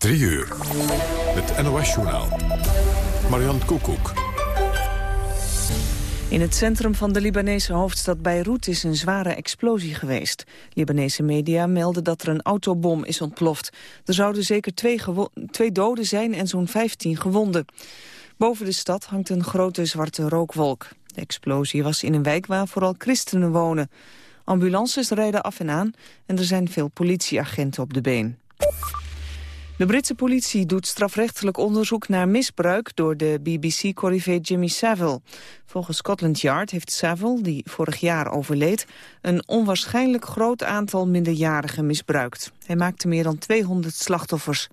3 uur. Het NOS-journaal. Marian Koekoek. In het centrum van de Libanese hoofdstad Beirut is een zware explosie geweest. Libanese media melden dat er een autobom is ontploft. Er zouden zeker twee, twee doden zijn en zo'n 15 gewonden. Boven de stad hangt een grote zwarte rookwolk. De explosie was in een wijk waar vooral christenen wonen. Ambulances rijden af en aan en er zijn veel politieagenten op de been. De Britse politie doet strafrechtelijk onderzoek naar misbruik door de BBC-corrivé Jimmy Savile. Volgens Scotland Yard heeft Savile, die vorig jaar overleed, een onwaarschijnlijk groot aantal minderjarigen misbruikt. Hij maakte meer dan 200 slachtoffers.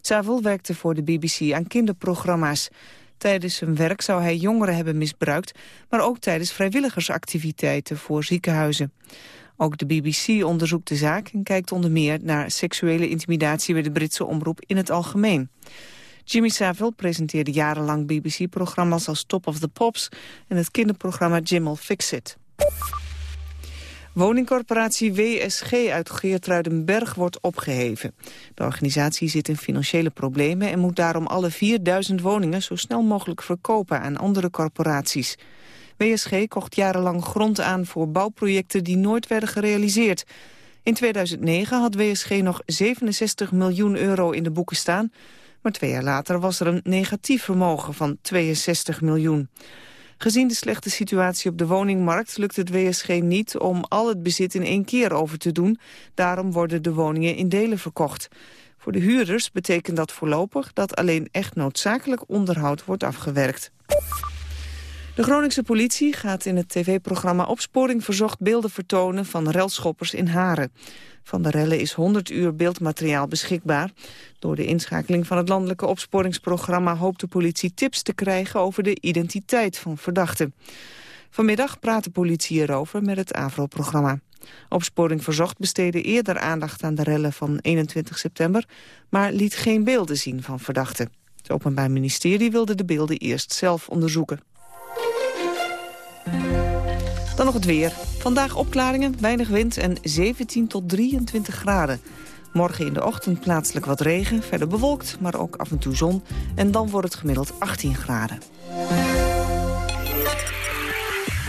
Savile werkte voor de BBC aan kinderprogramma's. Tijdens zijn werk zou hij jongeren hebben misbruikt, maar ook tijdens vrijwilligersactiviteiten voor ziekenhuizen. Ook de BBC onderzoekt de zaak en kijkt onder meer naar seksuele intimidatie bij de Britse omroep in het algemeen. Jimmy Savile presenteerde jarenlang BBC-programma's als Top of the Pops en het kinderprogramma Jim'll Fix It. Woningcorporatie WSG uit Geertruidenberg wordt opgeheven. De organisatie zit in financiële problemen en moet daarom alle 4000 woningen zo snel mogelijk verkopen aan andere corporaties. WSG kocht jarenlang grond aan voor bouwprojecten die nooit werden gerealiseerd. In 2009 had WSG nog 67 miljoen euro in de boeken staan, maar twee jaar later was er een negatief vermogen van 62 miljoen. Gezien de slechte situatie op de woningmarkt lukt het WSG niet om al het bezit in één keer over te doen. Daarom worden de woningen in delen verkocht. Voor de huurders betekent dat voorlopig dat alleen echt noodzakelijk onderhoud wordt afgewerkt. De Groningse politie gaat in het tv-programma Opsporing Verzocht beelden vertonen van relschoppers in Haren. Van de rellen is 100 uur beeldmateriaal beschikbaar. Door de inschakeling van het landelijke opsporingsprogramma hoopt de politie tips te krijgen over de identiteit van verdachten. Vanmiddag praat de politie hierover met het AVRO-programma. Opsporing Verzocht besteedde eerder aandacht aan de rellen van 21 september, maar liet geen beelden zien van verdachten. Het Openbaar Ministerie wilde de beelden eerst zelf onderzoeken. Het weer. Vandaag opklaringen, weinig wind en 17 tot 23 graden. Morgen in de ochtend plaatselijk wat regen, verder bewolkt, maar ook af en toe zon. En dan wordt het gemiddeld 18 graden.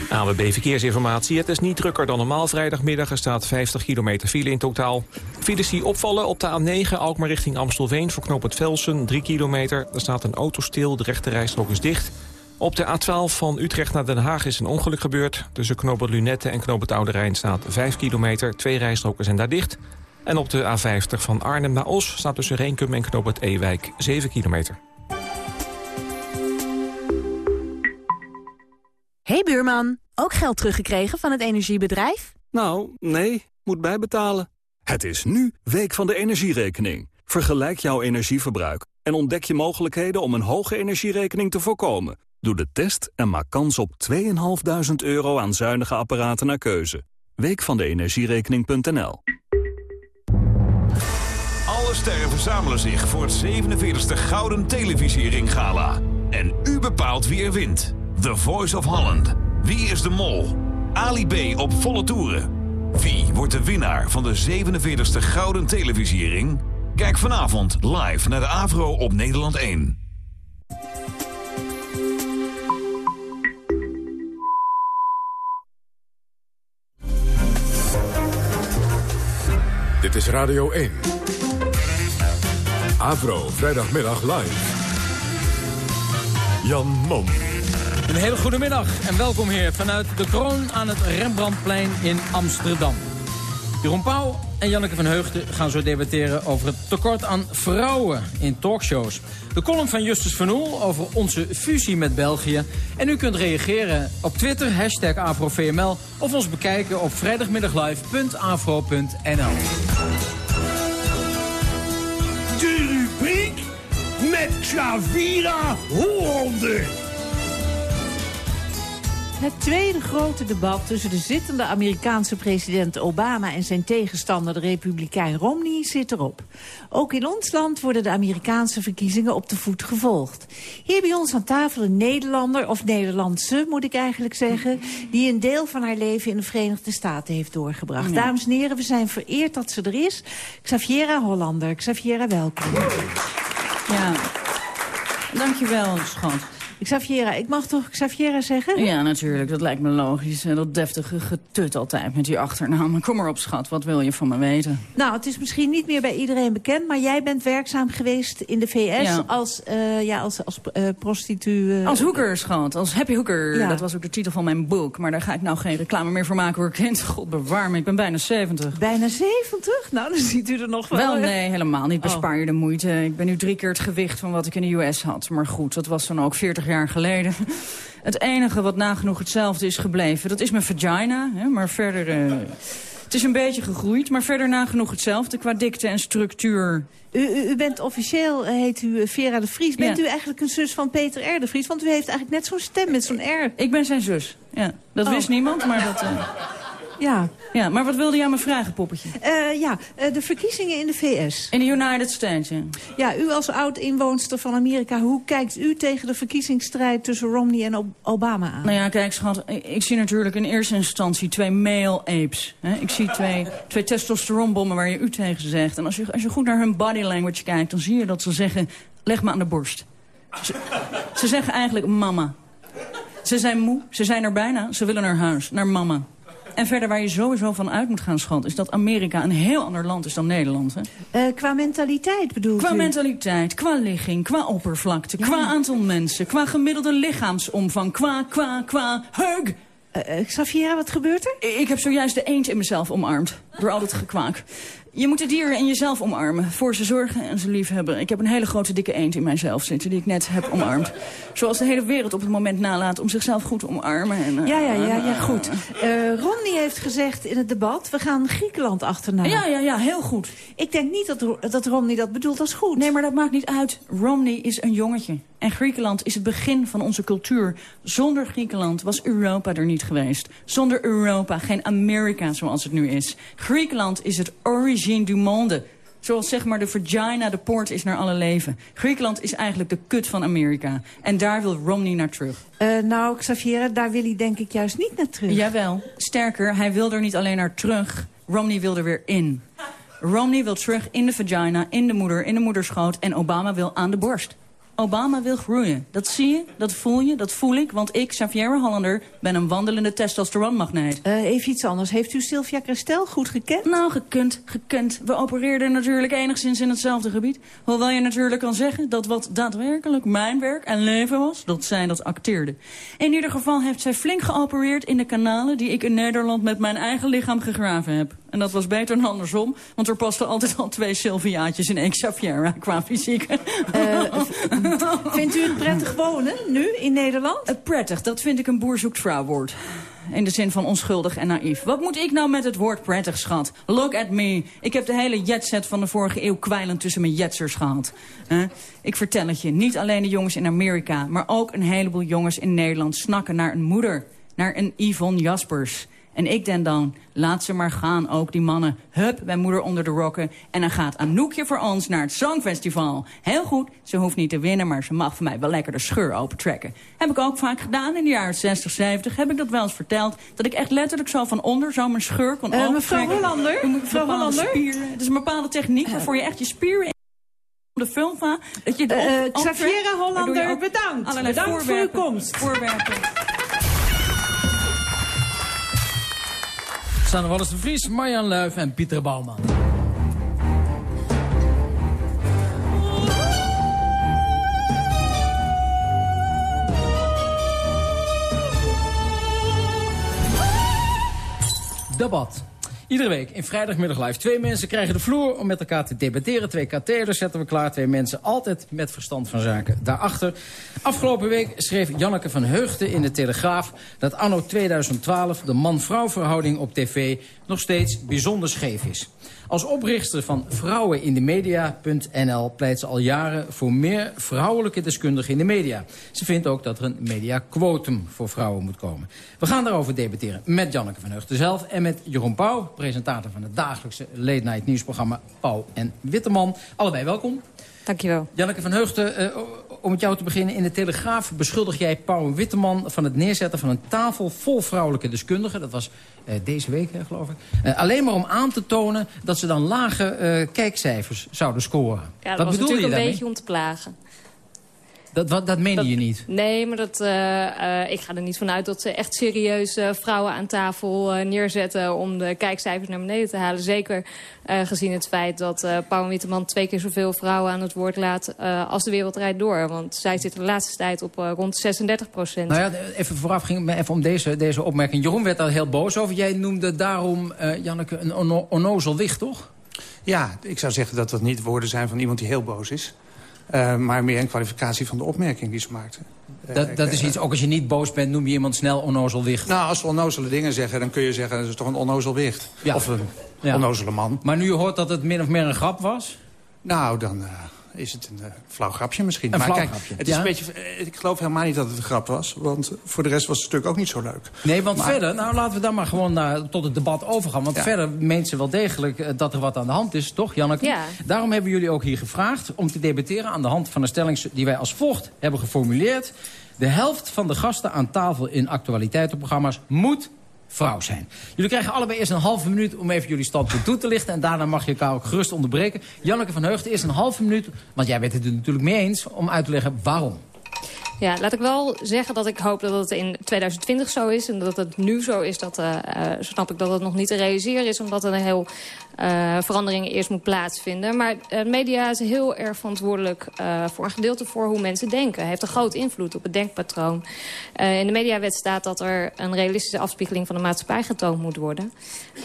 AWB Verkeersinformatie. Het is niet drukker dan normaal vrijdagmiddag. Er staat 50 kilometer file in totaal. Files die opvallen op de A9 Alkmaar richting Amstelveen... voor knoop het Velsen, 3 kilometer. Er staat een auto stil, de rechte rijstrook is dicht... Op de A12 van Utrecht naar Den Haag is een ongeluk gebeurd. Tussen knooppunt Lunette en knooppunt Oude Rijn staat 5 kilometer. Twee rijstroken zijn daar dicht. En op de A50 van Arnhem naar Os staat tussen Reenkum en knooppunt Ewijk 7 kilometer. Hey buurman, ook geld teruggekregen van het energiebedrijf? Nou, nee, moet bijbetalen. Het is nu Week van de Energierekening. Vergelijk jouw energieverbruik en ontdek je mogelijkheden om een hoge energierekening te voorkomen. Doe de test en maak kans op 2.500 euro aan zuinige apparaten naar keuze. Week van de energierekening.nl Alle sterren verzamelen zich voor het 47e Gouden Televisiering Gala. En u bepaalt wie er wint. The Voice of Holland. Wie is de mol? Ali B op volle toeren. Wie wordt de winnaar van de 47e Gouden Televisiering? Kijk vanavond live naar de Avro op Nederland 1. Dit is Radio 1. Avro, vrijdagmiddag live. Jan Mom. Een hele goede middag en welkom hier vanuit de kroon aan het Rembrandtplein in Amsterdam. Jeroen Pauw en Janneke van Heugden gaan zo debatteren over het tekort aan vrouwen in talkshows. De column van Justus van Oel over onze fusie met België. En u kunt reageren op Twitter, hashtag AfroVML... of ons bekijken op vrijdagmiddaglive.afro.nl. met Xavira Hollander. Het tweede grote debat tussen de zittende Amerikaanse president Obama en zijn tegenstander, de republikein Romney, zit erop. Ook in ons land worden de Amerikaanse verkiezingen op de voet gevolgd. Hier bij ons aan tafel een Nederlander, of Nederlandse moet ik eigenlijk zeggen, die een deel van haar leven in de Verenigde Staten heeft doorgebracht. Dames en heren, we zijn vereerd dat ze er is. Xaviera Hollander. Xaviera, welkom. Ja, dankjewel, schat. Xaviera, ik mag toch Xaviera zeggen? Ja, natuurlijk. Dat lijkt me logisch. En dat deftige getut altijd met die achternaam. Kom maar op, schat. Wat wil je van me weten? Nou, het is misschien niet meer bij iedereen bekend... maar jij bent werkzaam geweest in de VS Ja. als, eh ja, als, als eh, prostituee. Als hoeker, schat. Als happy hoeker. Ja. Dat was ook de titel van mijn boek. Maar daar ga ik nou geen reclame meer voor maken, hoor, kind. God bewaar me. Ik ben bijna 70. Bijna 70? Nou, dan ziet u er nog wel. Wel, nee, helemaal niet. Oh. Bespaar je de moeite. Ik ben nu drie keer het gewicht van wat ik in de US had. Maar goed, dat was dan ook 40 jaar geleden. Het enige wat nagenoeg hetzelfde is gebleven, dat is mijn vagina. Hè, maar verder... eh, het is een beetje gegroeid, maar verder nagenoeg hetzelfde qua dikte en structuur. U, u, u bent officieel, eh, heet u eh, Vera de Vries. Bent Ja. u eigenlijk een zus van Peter R. de Vries? Want u heeft eigenlijk net zo'n stem met zo'n R. Ik ben zijn zus. Ja, dat Oh. wist niemand, maar dat... Ja, ja, maar wat wilde jij me vragen, poppetje? Eh, ja eh, de verkiezingen in de VS. In de United States, ja. Ja, u als oud-inwoonster van Amerika... hoe kijkt u tegen de verkiezingsstrijd tussen Romney en Ob- Obama aan? Nou ja, kijk schat, ik, ik zie natuurlijk in eerste instantie twee male apes. Hè? Ik zie twee, twee testosteronbommen waar je u tegen zegt. En als je, als je goed naar hun body language kijkt, dan zie je dat ze zeggen... leg me aan de borst. Ze, ze zeggen eigenlijk mama. Ze zijn moe, ze zijn er bijna, ze willen naar huis, naar mama. En verder waar je sowieso van uit moet gaan, schat... is dat Amerika een heel ander land is dan Nederland. Hè? Eh, qua mentaliteit bedoelt Qua u? mentaliteit, qua ligging, qua oppervlakte, qua aantal mensen... qua gemiddelde lichaamsomvang, qua, qua, qua hug... Eh, eh, Xaviera, wat gebeurt er? Ik heb zojuist de eend in mezelf omarmd. Door al dat gekwaak. Je moet de dieren in jezelf omarmen. Voor ze zorgen en ze liefhebben. Ik heb een hele grote dikke eend in mijzelf zitten die ik net heb omarmd. Zoals de hele wereld op het moment nalaat om zichzelf goed te omarmen. En, eh, Ja, ja, ja, ja, goed. Eh Romney heeft gezegd in het debat... we gaan Griekenland achterna. Ja, ja, ja, heel goed. Ik denk niet dat, dat Romney dat bedoelt als goed. Nee, maar dat maakt niet uit. Romney is een jongetje. En Griekenland is het begin van onze cultuur. Zonder Griekenland was Europa er niet geweest. Zonder Europa geen Amerika zoals het nu is. Griekenland is het origine du monde. Zoals zeg maar de vagina de poort is naar alle leven. Griekenland is eigenlijk de kut van Amerika. En daar wil Romney naar terug. Eh, nou, Xaviera, daar wil hij denk ik juist niet naar terug. Jawel. Sterker, hij wil er niet alleen naar terug. Romney wil er weer in. Romney wil terug in de vagina, in de moeder, in de moederschoot. En Obama wil aan de borst. Obama wil groeien. Dat zie je, dat voel je, dat voel ik. Want ik, Xavier Hollander, ben een wandelende testosteronmagneet. Eh, even iets anders. Heeft u Sylvia Christel goed gekend? Nou, gekund, gekund. We opereerden natuurlijk enigszins in hetzelfde gebied. Hoewel je natuurlijk kan zeggen dat wat daadwerkelijk mijn werk en leven was, dat zij dat acteerde. In ieder geval heeft zij flink geopereerd in de kanalen die ik in Nederland met mijn eigen lichaam gegraven heb. En dat was beter dan andersom, want er pasten altijd al twee Sylviaatjes in één Xaviera qua fysiek. Vindt u het prettig wonen, nu, in Nederland? Eh, prettig, dat vind ik een boer zoekt vrouwwoord. In de zin van onschuldig en naïef. Wat moet ik nou met het woord prettig, schat? Look at me. Ik heb de hele jetset van de vorige eeuw kwijlend tussen mijn jetsers gehad. Ik vertel het je, niet alleen de jongens in Amerika... maar ook een heleboel jongens in Nederland snakken naar een moeder. Naar een Yvonne Jaspers. En ik denk dan, laat ze maar gaan, ook die mannen. Hup, bij moeder onder de rokken. En dan gaat Anoukje voor ons naar het Songfestival. Heel goed, ze hoeft niet te winnen, maar ze mag voor mij wel lekker de scheur opentrekken. Heb ik ook vaak gedaan in de jaren 60, 70. Heb ik dat wel eens verteld. Dat ik echt letterlijk zo van onder zo mijn scheur kon Eh, opentrekken. mevrouw Hollander? Mevrouw Hollander? Spieren. Het is een bepaalde techniek waarvoor je echt je spieren... de vulva, dat je Eh, eh, optrekt, Xaviera Hollander, bedankt. Bedankt voor uw komst. Voorwerpen. Sanne Wallis de Vries, Marjan Luif en Pieter Bouwman. Debat. Iedere week in vrijdagmiddag live. Twee mensen krijgen de vloer om met elkaar te debatteren. Twee katheders zetten we klaar. Twee mensen altijd met verstand van zaken daarachter. Afgelopen week schreef Janneke van Heugden in de Telegraaf... dat anno 2012 de man-vrouw verhouding op tv nog steeds bijzonder scheef is. Als oprichter van Vrouwen in de Media.nl pleit ze al jaren voor meer vrouwelijke deskundigen in de media. Ze vindt ook dat er een mediaquotum voor vrouwen moet komen. We gaan daarover debatteren met Janneke van Heugden zelf en met Jeroen Pauw, presentator van het dagelijkse late night nieuwsprogramma Pauw en Witteman. Allebei welkom. Dankjewel. Janneke van Heugden, uh, om met jou te beginnen. In de Telegraaf beschuldig jij Pauw en Witteman van het neerzetten van een tafel vol vrouwelijke deskundigen. Dat was uh, deze week, geloof ik. Uh, alleen maar om aan te tonen dat ze dan lage kijkcijfers zouden scoren. Ja, dat Wat was bedoel je natuurlijk een daarmee? beetje om te plagen. Dat, wat, dat meende Dat- je niet? Nee, maar dat, eh, eh, ik ga er niet vanuit dat ze echt serieus vrouwen aan tafel eh, neerzetten... om de kijkcijfers naar beneden te halen. Zeker eh, gezien het feit dat eh Pauw en Witteman twee keer zoveel vrouwen aan het woord laat... eh, als de wereld rijdt door. Want zij zitten de laatste tijd op eh, rond 36 procent. Nou ja, even vooraf ging het me even om deze, deze opmerking. Jeroen werd daar heel boos over. Jij noemde daarom, eh, Janneke, een onno- onnozel wicht, toch? Ja, ik zou zeggen dat dat niet woorden zijn van iemand die heel boos is. Eh, maar meer een kwalificatie van de opmerking die ze maakte. Eh, Dat, dat is iets, ook als je niet boos bent, noem je iemand snel onnozel wicht. Nou, als ze onnozele dingen zeggen, dan kun je zeggen... dat is toch een onnozel wicht. Ja. Of een Ja. onnozele man. Maar nu je hoort dat het min of meer een grap was? Nou, dan eh, is het een eh, flauw grapje misschien. Een maar flauw kijk, grapje, het is ja. een beetje, eh, ik geloof helemaal niet dat het een grap was. Want voor de rest was het stuk ook niet zo leuk. Nee, want Maar- verder, nou laten we dan maar gewoon naar, tot het debat overgaan. Want Ja. verder meent ze wel degelijk eh, dat er wat aan de hand is, toch Janneke? Ja. Daarom hebben jullie ook hier gevraagd om te debatteren aan de hand van de stelling die wij als volgt hebben geformuleerd. De helft van de gasten aan tafel in actualiteitenprogramma's moet vrouw zijn. Jullie krijgen allebei eerst een halve minuut om even jullie standpunt toe te lichten. En daarna mag je elkaar ook gerust onderbreken. Janneke van Heugden, eerst een halve minuut, want jij bent het er natuurlijk mee eens, om uit te leggen waarom. Ja, laat ik wel zeggen dat ik hoop dat het in 2020 zo is. En dat het nu zo is, dat eh, snap ik dat het nog niet te realiseren is. Omdat er een heel eh, verandering eerst moet plaatsvinden. Maar eh, media is heel erg verantwoordelijk voor een gedeelte voor hoe mensen denken. Heeft een grote invloed op het denkpatroon. In de mediawet staat dat er een realistische afspiegeling van de maatschappij getoond moet worden.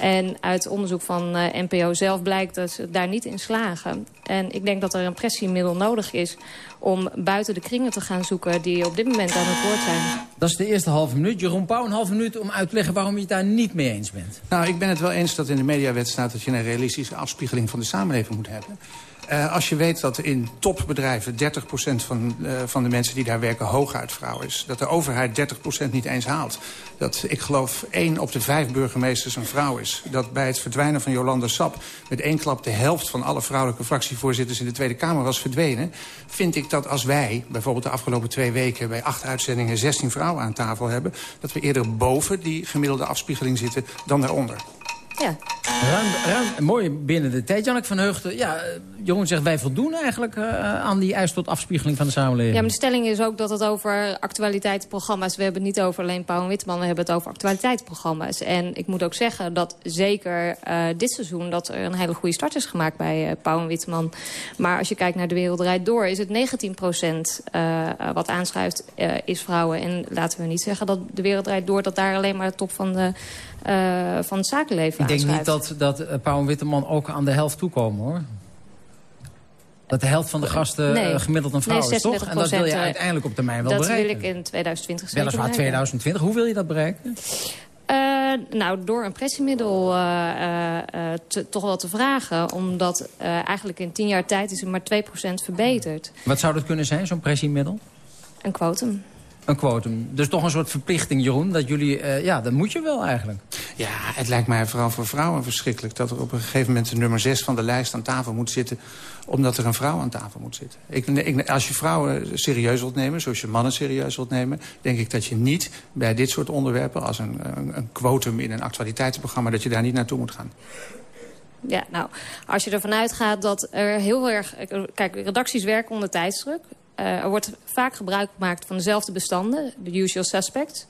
En uit onderzoek van NPO zelf blijkt dat ze daar niet in slagen. En ik denk dat er een pressiemiddel nodig is om buiten de kringen te gaan zoeken die op dit moment aan het woord zijn. Dat is de eerste halve minuut. Jeroen Pauw, een halve minuut om uit te leggen waarom je het daar niet mee eens bent. Nou, ik ben het wel eens dat in de mediawet staat... dat je een realistische afspiegeling van de samenleving moet hebben. Eh, als je weet dat in topbedrijven 30% van, eh, van de mensen die daar werken hooguit vrouw is. Dat de overheid 30% niet eens haalt. Dat ik geloof één op de vijf burgemeesters een vrouw is. Dat bij het verdwijnen van Jolanda Sap met één klap de helft van alle vrouwelijke fractievoorzitters in de Tweede Kamer was verdwenen. Vind ik dat als wij bijvoorbeeld de afgelopen twee weken bij acht uitzendingen 16 vrouwen aan tafel hebben. Dat we eerder boven die gemiddelde afspiegeling zitten dan daaronder. Ja. Ruim, ruim, mooi binnen de tijd. Janneke van Heugden, ja, eh, Jeroen zegt wij voldoen eigenlijk eh, aan die eis tot afspiegeling van de samenleving. Ja, maar de stelling is ook dat het over actualiteitsprogramma's... we hebben het niet over alleen Pauw en Witteman, we hebben het over actualiteitsprogramma's. En ik moet ook zeggen dat zeker eh, dit seizoen... dat er een hele goede start is gemaakt bij eh Pauw en Witteman. Maar als je kijkt naar de wereld Draait door... is het 19 procent wat aanschuift is vrouwen. En laten we niet zeggen dat de wereld Draait door... dat daar alleen maar de top van, de, eh, van het zakenleven Ik denk niet dat, dat eh, Pauw en Witteman ook aan de helft toekomen, hoor. Dat de helft van de gasten Nee. eh, gemiddeld een vrouw Nee, is, toch? En dat wil je 36%, uiteindelijk op termijn wel dat bereiken. wil ik in 2020 zeker Weliswaar bereiken. 2020. Hoe wil je dat bereiken? Nou, door een pressiemiddel te- toch wel te vragen. Omdat eigenlijk in tien jaar tijd is het maar 2% verbeterd. Wat zou dat kunnen zijn, zo'n pressiemiddel? Een quotum. Een quotum. Dus toch een soort verplichting, Jeroen, dat jullie... eh, ja, dat moet je wel eigenlijk. Ja, het lijkt mij vooral voor vrouwen verschrikkelijk... dat er op een gegeven moment de nummer 6 van de lijst aan tafel moet zitten... omdat er een vrouw aan tafel moet zitten. Ik, ik, als je vrouwen serieus wilt nemen, zoals je mannen serieus wilt nemen... denk ik dat je niet bij dit soort onderwerpen... als een, een, een quotum in een actualiteitsprogramma... dat je daar niet naartoe moet gaan. Ja, nou, als je ervan uitgaat dat er heel erg... Kijk, redacties werken onder tijdsdruk. Eh, er wordt vaak gebruik gemaakt van dezelfde bestanden, de usual suspects.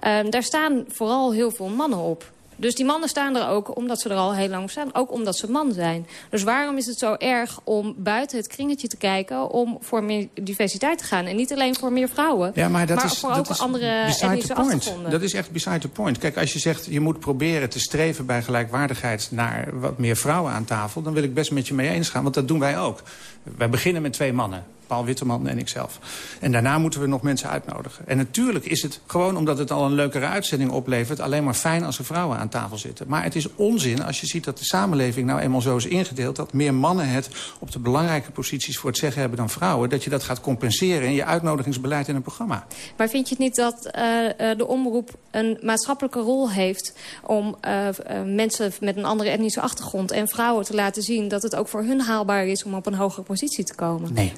Eh, daar staan vooral heel veel mannen op. Dus die mannen staan er ook omdat ze er al heel lang staan. Ook omdat ze man zijn. Dus waarom is het zo erg om buiten het kringetje te kijken... om voor meer diversiteit te gaan? En niet alleen voor meer vrouwen, ja, maar, dat is, voor dat ook is andere etnische point. achtergronden. Dat is echt beside the point. Kijk, als je zegt je moet proberen te streven bij gelijkwaardigheid... naar wat meer vrouwen aan tafel... dan wil ik best met je mee eens gaan, want dat doen wij ook. Wij beginnen met twee mannen. Paul Witteman en ikzelf. En daarna moeten we nog mensen uitnodigen. En natuurlijk is het, gewoon omdat het al een leukere uitzending oplevert... alleen maar fijn als er vrouwen aan tafel zitten. Maar het is onzin als je ziet dat de samenleving nou eenmaal zo is ingedeeld... dat meer mannen het op de belangrijke posities voor het zeggen hebben dan vrouwen... dat je dat gaat compenseren in je uitnodigingsbeleid in een programma. Maar vind je het niet dat uh, de omroep een maatschappelijke rol heeft... om uh, mensen met een andere etnische achtergrond en vrouwen te laten zien... dat het ook voor hun haalbaar is om op een hogere positie te komen? Nee.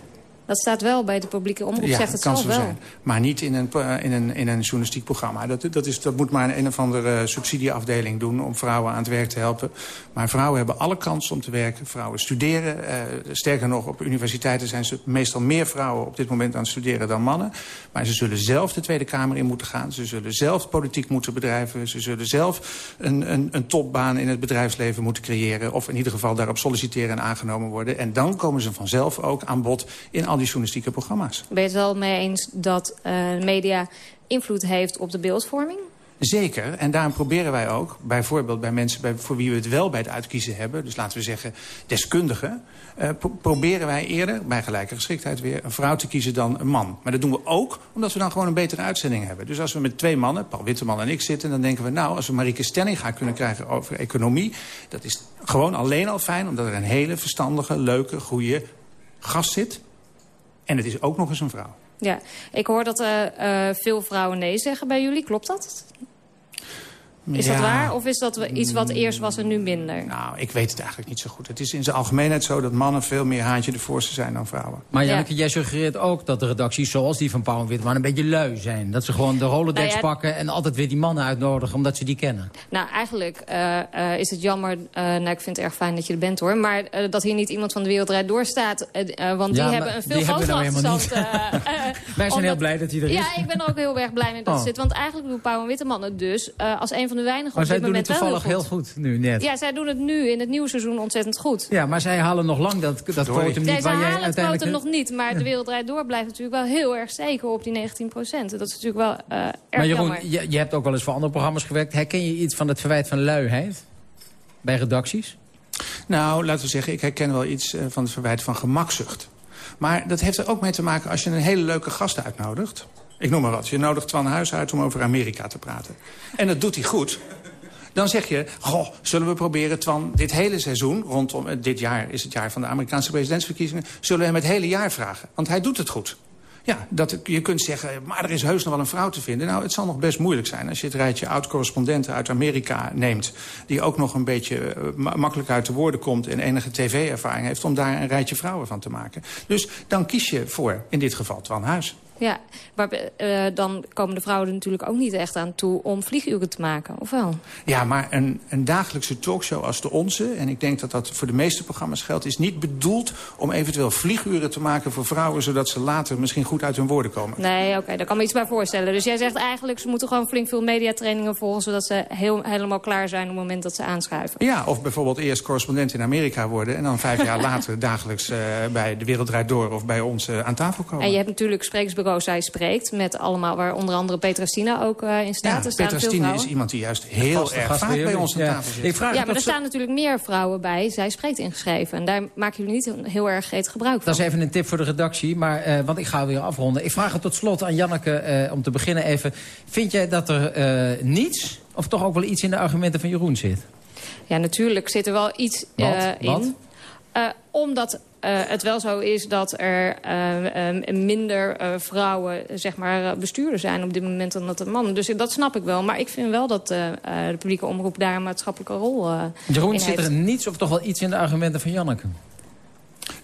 Dat staat wel bij de publieke omroep, ja, zegt het kan zo wel. Zijn. Maar niet in een, in een, in een journalistiek programma. Dat, dat, is, dat moet maar een, een of andere subsidieafdeling doen... om vrouwen aan het werk te helpen. Maar vrouwen hebben alle kans om te werken. Vrouwen studeren. Uh, sterker nog, op universiteiten zijn ze meestal meer vrouwen... op dit moment aan het studeren dan mannen. Maar ze zullen zelf de Tweede Kamer in moeten gaan. Ze zullen zelf politiek moeten bedrijven. Ze zullen zelf een, een, een topbaan in het bedrijfsleven moeten creëren. Of in ieder geval daarop solliciteren en aangenomen worden. En dan komen ze vanzelf ook aan bod in al die journalistieke programma's. Ben je het wel mee eens dat uh, media invloed heeft op de beeldvorming? Zeker, en daarom proberen wij ook, bijvoorbeeld bij mensen bij, voor wie we het wel bij het uitkiezen hebben, dus laten we zeggen deskundigen, pro proberen wij eerder, bij gelijke geschiktheid weer, een vrouw te kiezen dan een man. Maar dat doen we ook omdat we dan gewoon een betere uitzending hebben. Dus als we met twee mannen, Paul Witteman en ik zitten, dan denken we nou, als we Marieke Stenning gaan kunnen krijgen over economie, dat is gewoon alleen al fijn, omdat er een hele verstandige, leuke, goede gast zit. En het is ook nog eens een vrouw. Ja, ik hoor dat uh, veel vrouwen nee zeggen bij jullie. Klopt dat? Is ja. dat waar? Of is dat iets wat eerst was en nu minder? Nou, ik weet het eigenlijk niet zo goed. Het is in zijn algemeenheid zo dat mannen veel meer haantje de voorste zijn dan vrouwen. Maar Janneke, ja. jij suggereert ook dat de redacties zoals die van Pauw en Witman een beetje lui zijn. Dat ze gewoon de Rolodex nou ja, pakken en altijd weer die mannen uitnodigen omdat ze die kennen. Nou, eigenlijk uh, uh, is het jammer, nou ik vind het erg fijn dat je er bent hoor. Maar dat hier niet iemand van de Wereldrijd doorstaat. want die hebben een veel grotere nou achterstand. Wij zijn heel blij dat hij er is. Ja, ik ben er ook heel erg blij mee dat oh. het zit. Want eigenlijk doen Pauw en Witteman het dus als een van de weinigen maar op dit moment het toevallig heel goed. heel goed nu net. Ja, zij doen het nu in het nieuwe seizoen ontzettend goed. Ja, maar zij halen nog lang dat, dat quotum niet ja, waar jij halen uiteindelijk... het quotum nog niet, maar ja. de wereld draait door blijft natuurlijk wel heel erg steken op die 19 procent. Dat is natuurlijk wel uh, erg Maar Jeroen, jammer. je, je hebt ook wel eens voor andere programma's gewerkt. Herken je iets van het verwijt van luiheid bij redacties? Nou, laten we zeggen, ik herken wel iets uh, van het verwijt van gemakzucht. Maar dat heeft er ook mee te maken als je een hele leuke gast uitnodigt. Ik noem maar wat. Je nodigt Twan Huis uit om over Amerika te praten. En dat doet hij goed. Dan zeg je, goh, zullen we proberen, Twan, dit hele seizoen... rondom dit jaar is het jaar van de Amerikaanse presidentsverkiezingen... zullen we hem het hele jaar vragen, want hij doet het goed. Ja, dat, je kunt zeggen, maar er is heus nog wel een vrouw te vinden. Nou, het zal nog best moeilijk zijn als je het rijtje oud-correspondenten uit Amerika neemt... die ook nog een beetje uh, makkelijk uit de woorden komt... en enige tv-ervaring heeft om daar een rijtje vrouwen van te maken. Dus dan kies je voor, in dit geval, Twan Huis. Ja, maar uh, dan komen de vrouwen er natuurlijk ook niet echt aan toe om vlieguren te maken, of wel? Ja, maar een, een dagelijkse talkshow als de onze... en ik denk dat dat voor de meeste programma's geldt... is niet bedoeld om eventueel vlieguren te maken voor vrouwen... zodat ze later misschien goed uit hun woorden komen. Nee, oké, okay, daar kan me iets bij voorstellen. Dus jij zegt eigenlijk, ze moeten gewoon flink veel mediatrainingen volgen... zodat ze heel, helemaal klaar zijn op het moment dat ze aanschuiven. Ja, of bijvoorbeeld eerst correspondent in Amerika worden... en dan vijf jaar later dagelijks uh, bij De Wereld Draait Door... of bij ons uh, aan tafel komen. En je hebt natuurlijk zij spreekt. Met allemaal, waar onder andere Petra Stina ook uh, in staat. Ja, Petra Stina is iemand die juist heel erg vaak bij ons aan ja. tafel zit. Ik vraag ja, maar er staan natuurlijk meer vrouwen bij. Zij spreekt ingeschreven. En daar maken jullie niet heel erg gretig gebruik van. Dat is even een tip voor de redactie. Maar, uh, want ik ga weer afronden. Ik vraag het tot slot aan Janneke uh, om te beginnen even. Vind jij dat er niets, of toch ook wel iets in de argumenten van Jeroen zit? Ja, natuurlijk zit er wel iets Wat? in. Wat? Uh, omdat uh, het wel zo is dat er uh, minder vrouwen zeg maar, bestuurder zijn op dit moment dan dat er mannen. Dus dat snap ik wel. Maar ik vind wel dat de publieke omroep daar een maatschappelijke rol Jeroen, in zit er niets of toch wel iets in de argumenten van Janneke?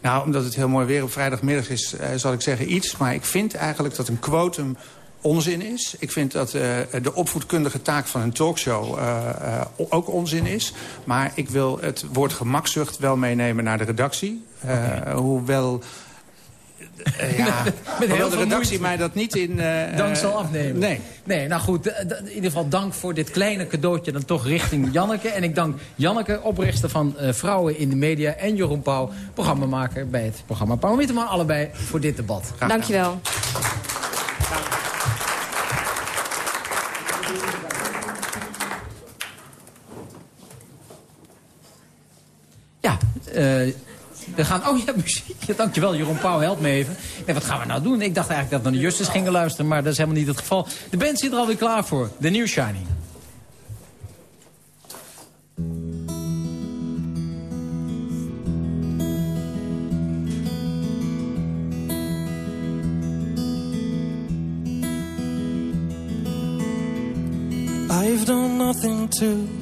Nou, omdat het heel mooi weer op vrijdagmiddag is, zal ik zeggen iets. Maar ik vind eigenlijk dat een quotum onzin is. Ik vind dat uh, de opvoedkundige taak van een talkshow uh, uh, ook onzin is. Maar ik wil het woord gemakzucht wel meenemen naar de redactie. Okay. Hoewel Uh, ja, met heel de redactie mij dat niet in... Uh, dank zal afnemen. Nee. Nee, nou goed. in ieder geval dank voor dit kleine cadeautje dan toch richting Janneke. En ik dank Janneke, oprichter van uh, Vrouwen in de Media... en Jeroen Pauw, programmamaker bij het programma Pauw Witteman. Allebei voor dit debat. Graag Dankjewel. Ja, uh, we gaan... Oh ja, muziek. Dankjewel, Jeroen Pauw, help me even. En wat gaan we nou doen? Ik dacht eigenlijk dat we naar Justus gingen luisteren, maar dat is helemaal niet het geval. De band zit er alweer klaar voor. The New Shining. I've done nothing to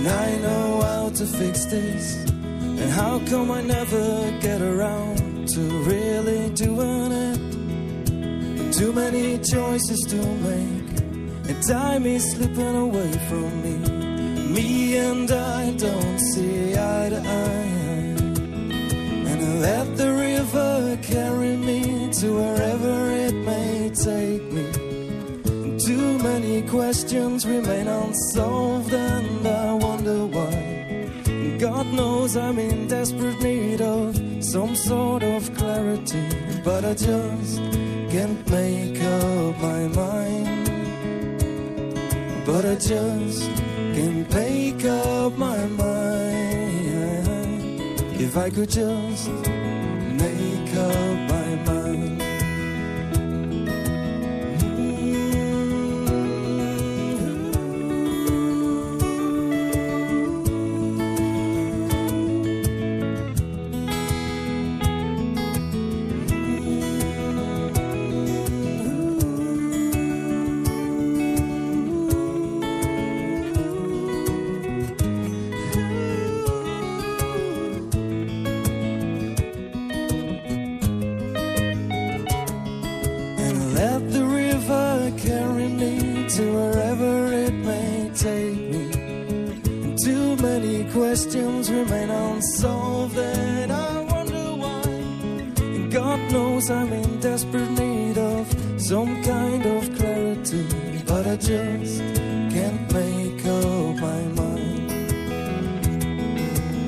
and I know how to fix this. And how come I never get around to really doing it? Too many choices to make, and time is slipping away from me. Me and I don't see eye to eye. And I let the river carry me to wherever it may take me. Too many questions remain unsolved, and I wonder why. God knows I'm in desperate need of some sort of clarity, but I just can't make up my mind. But I just can't make up my mind. If I could just make up I'm in desperate need of some kind of clarity, but I just can't make up my mind.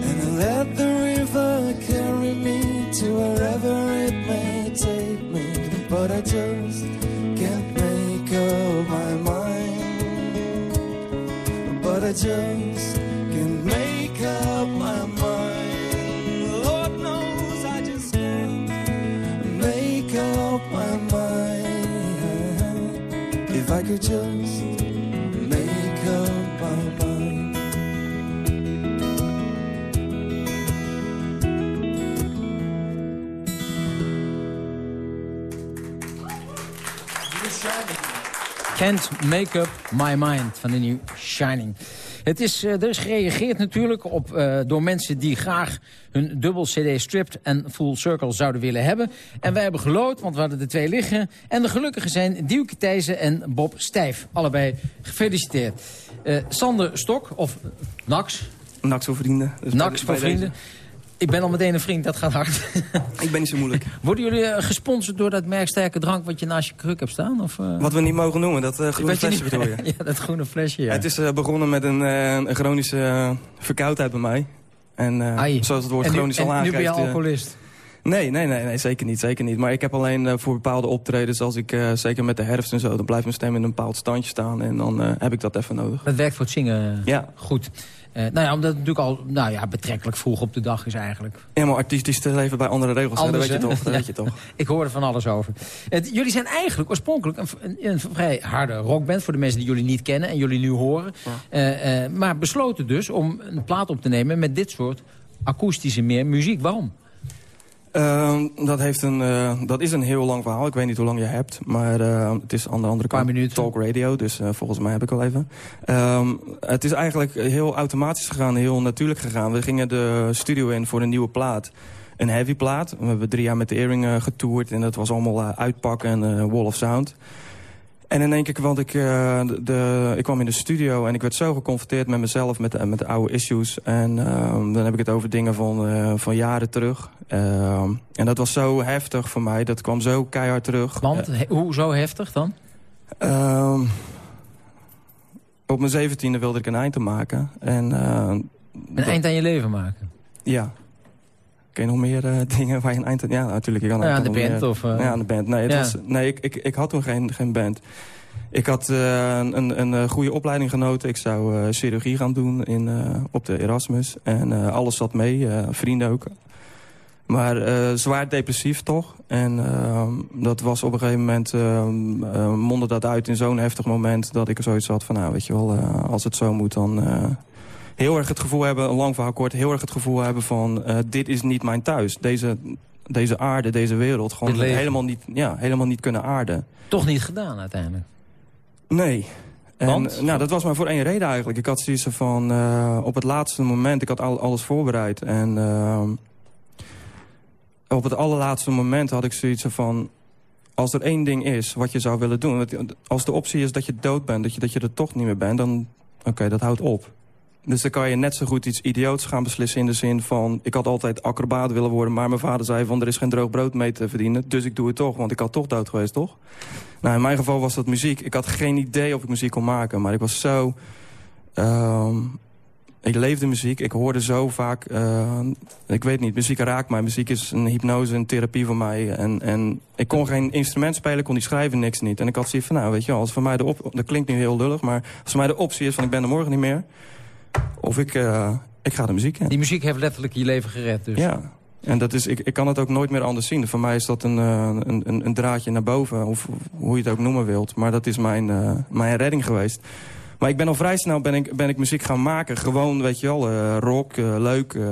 And I let the river carry me to wherever it may take me, but I just can't make up my mind. But I just can't make up I could just make up my mind. Can't Make Up My Mind van de nieuw Shining. Het is, uh, er is gereageerd natuurlijk op, uh, door mensen die graag hun dubbel cd stripped en full circle zouden willen hebben. En wij hebben gelood, want we hadden er twee liggen. En de gelukkigen zijn Dieuke Thijssen en Bob Stijf. Allebei gefeliciteerd. Uh, Sander Stok, of Nax. Nax voor vrienden. Dus Nax voor vrienden. Ik ben al meteen een vriend, dat gaat hard. Ik ben niet zo moeilijk. Worden jullie uh, gesponsord door dat merksterke drank wat je naast je kruk hebt staan? Of, uh... Wat we niet mogen noemen, dat uh, groene flesje bedoel je? ja, dat groene flesje, ja. Het is begonnen met een, een chronische verkoudheid bij mij. En zoals het woord chronisch al aangeeft... nu ben je alcoholist? Nee, nee, nee, nee, zeker niet, zeker niet. Maar ik heb alleen uh, voor bepaalde optredens, als ik, uh, zeker met de herfst en zo... dan blijft mijn stem in een bepaald standje staan en dan uh, heb ik dat even nodig. Dat werkt voor het zingen ja. goed. Uh, nou ja, omdat het natuurlijk al nou ja, betrekkelijk vroeg op de dag is eigenlijk. Ja, maar te leven bij andere regels, Anders, dat weet je toch. Dat ja. weet je toch. Ik hoor er van alles over. Jullie zijn eigenlijk oorspronkelijk een, een, een, vrij harde rockband... voor de mensen die jullie niet kennen en jullie nu horen. Ja. Uh, uh, maar besloten dus om een plaat op te nemen met dit soort akoestische meer muziek. Waarom? Uh, dat, heeft een, uh, dat is een heel lang verhaal. Ik weet niet hoe lang je hebt. Maar uh, het is aan de andere kant minuten. talk radio. Dus uh, volgens mij heb ik al even. Um, het is eigenlijk heel automatisch gegaan. Heel natuurlijk gegaan. We gingen de studio in voor een nieuwe plaat. Een heavy plaat. We hebben drie jaar met de Earring getoerd. En dat was allemaal uitpakken en Wall of Sound. En in één keer, want ik, uh, de, ik kwam in de studio en ik werd zo geconfronteerd met mezelf, met, de, met de oude issues. En uh, dan heb ik het over dingen van, uh, van jaren terug. en dat was zo heftig voor mij, dat kwam zo keihard terug. Want, hoe zo heftig dan? Ehm, op mijn zeventiende wilde ik een eind te maken. En, een eind aan je leven maken? Ja. Ken je nog meer uh, dingen waar je een eind... Ja, natuurlijk. Kan ja, aan de band meer... of... Uh... Ja, aan de band. Nee, het ja. was, nee ik, ik, ik had toen geen, geen band. Ik had uh, een, een goede opleiding genoten. Ik zou chirurgie gaan doen in, op de Erasmus. En alles zat mee, vrienden ook. Maar zwaar depressief toch. En dat was op een gegeven moment... mondde dat uit in zo'n heftig moment... dat ik er zoiets had van... nou, weet je wel, als het zo moet, dan heel erg het gevoel hebben, een lang verhaal kort... heel erg het gevoel hebben van, uh, dit is niet mijn thuis. Deze, deze aarde, deze wereld, gewoon helemaal niet, ja, helemaal niet kunnen aarden. Toch niet gedaan uiteindelijk? Nee. En, Want? nou, dat was maar voor één reden eigenlijk. Ik had zoiets van, uh, op het laatste moment, ik had al, alles voorbereid. En uh, op het allerlaatste moment had ik zoiets van... als er één ding is wat je zou willen doen... als de optie is dat je dood bent, dat je, dat je er toch niet meer bent... dan, oké, okay, dat houdt op. Dus dan kan je net zo goed iets idioots gaan beslissen in de zin van... ik had altijd acrobaat willen worden, maar mijn vader zei van... er is geen droog brood mee te verdienen, dus ik doe het toch, want ik had toch dood geweest, toch? Nou, in mijn geval was dat muziek. Ik had geen idee of ik muziek kon maken, maar ik was zo... Um, ik leefde muziek, ik hoorde zo vaak... Uh, ik weet niet, muziek raakt mij. Muziek is een hypnose, een therapie voor mij. En, en ik kon geen instrument spelen, kon niet schrijven, niks niet. En ik had zoiets van, nou, weet je wel, als voor mij de op... Dat klinkt nu heel lullig, maar als voor mij de optie is van... ik ben er morgen niet meer... Of ik, uh, ik ga de muziek in. Die muziek heeft letterlijk je leven gered dus. Ja, en dat is, ik, ik kan het ook nooit meer anders zien. Voor mij is dat een, uh, een, een draadje naar boven, of hoe je het ook noemen wilt. Maar dat is mijn, uh, mijn redding geweest. Maar ik ben al vrij snel ben ik, ben ik muziek gaan maken. Gewoon, weet je wel, uh, rock, uh, leuk, uh,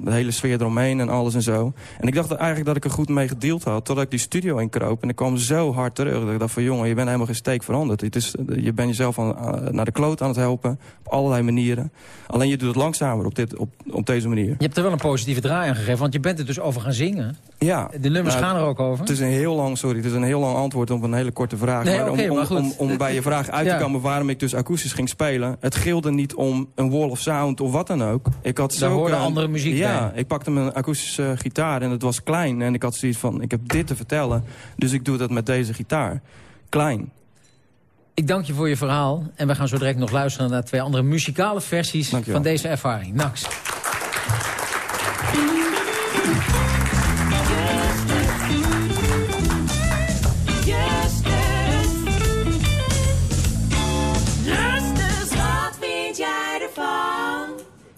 de hele sfeer eromheen en alles en zo. En ik dacht eigenlijk dat ik er goed mee gedeeld had, totdat ik die studio inkroop. En ik kwam zo hard terug dat ik dacht van, jongen, je bent helemaal geen steek veranderd. Het is, je bent jezelf aan, naar de kloot aan het helpen, op allerlei manieren. Alleen je doet het langzamer op, dit, op, op deze manier. Je hebt er wel een positieve draai aan gegeven, want je bent er dus over gaan zingen. Ja. De nummers nou, gaan er ook over. Het is een heel lang, sorry, het is een heel lang antwoord op een hele korte vraag. Nee, maar, okay, om, maar om, om, bij je vraag uit te komen waarom ik dus akoestisch ging spelen. Het gilde niet om een wall of sound of wat dan ook. Ik had Daar hoorde een, andere muziek Ja, bij. ik pakte mijn akoestische gitaar en het was klein. En ik had zoiets van, ik heb dit te vertellen. Dus ik doe dat met deze gitaar. Klein. Ik dank je voor je verhaal. En we gaan zo direct nog luisteren naar twee andere muzikale versies van deze ervaring. Nax.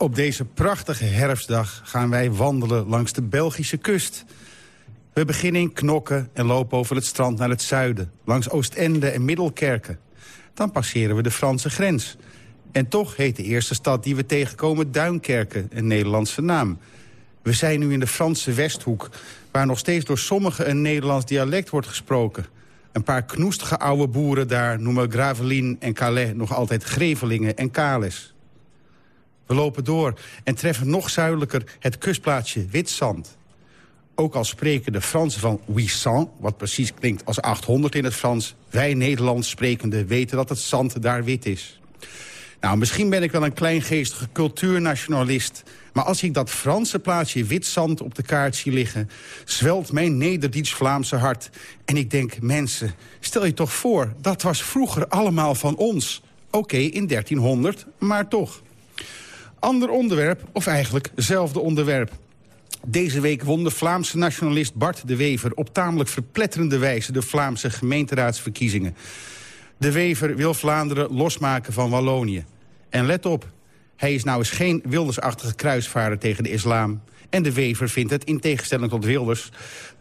Op deze prachtige herfstdag gaan wij wandelen langs de Belgische kust. We beginnen in Knokken en lopen over het strand naar het zuiden... langs Oostende en Middelkerken. Dan passeren we de Franse grens. En toch heet de eerste stad die we tegenkomen Duinkerken, een Nederlandse naam. We zijn nu in de Franse Westhoek... waar nog steeds door sommigen een Nederlands dialect wordt gesproken. Een paar knoestige oude boeren daar noemen Gravelines en Calais... nog altijd Grevelingen en Kales. We lopen door en treffen nog zuidelijker het kustplaatsje Witzand. Ook al spreken de Fransen van 800, wat precies klinkt als 800 in het Frans... wij Nederlands sprekende weten dat het zand daar wit is. Nou, misschien ben ik wel een kleingeestige cultuurnationalist... maar als ik dat Franse plaatsje Witzand op de kaart zie liggen... zwelt mijn Nederdiets-Vlaamse hart. En ik denk, mensen, stel je toch voor... dat was vroeger allemaal van ons. Oké, in 1300, maar toch. Ander onderwerp, of eigenlijk zelfde onderwerp. Deze week won de Vlaamse nationalist Bart de Wever... op tamelijk verpletterende wijze de Vlaamse gemeenteraadsverkiezingen. De Wever wil Vlaanderen losmaken van Wallonië. En let op, hij is nou eens geen wildersachtige kruisvaarder tegen de islam. En de Wever vindt het, in tegenstelling tot Wilders...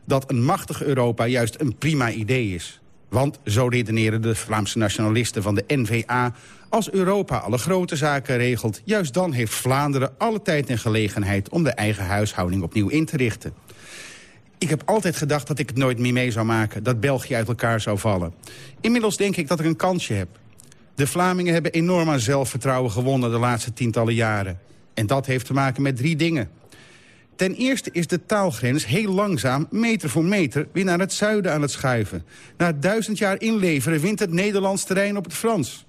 dat een machtig Europa juist een prima idee is. Want, zo redeneren de Vlaamse nationalisten van de N-VA... als Europa alle grote zaken regelt... juist dan heeft Vlaanderen alle tijd en gelegenheid... om de eigen huishouding opnieuw in te richten. Ik heb altijd gedacht dat ik het nooit meer mee zou maken... dat België uit elkaar zou vallen. Inmiddels denk ik dat ik een kansje heb. De Vlamingen hebben enorm aan zelfvertrouwen gewonnen de laatste tientallen jaren. En dat heeft te maken met drie dingen. Ten eerste is de taalgrens heel langzaam, meter voor meter, weer naar het zuiden aan het schuiven. Na duizend jaar inleveren wint het Nederlands terrein op het Frans.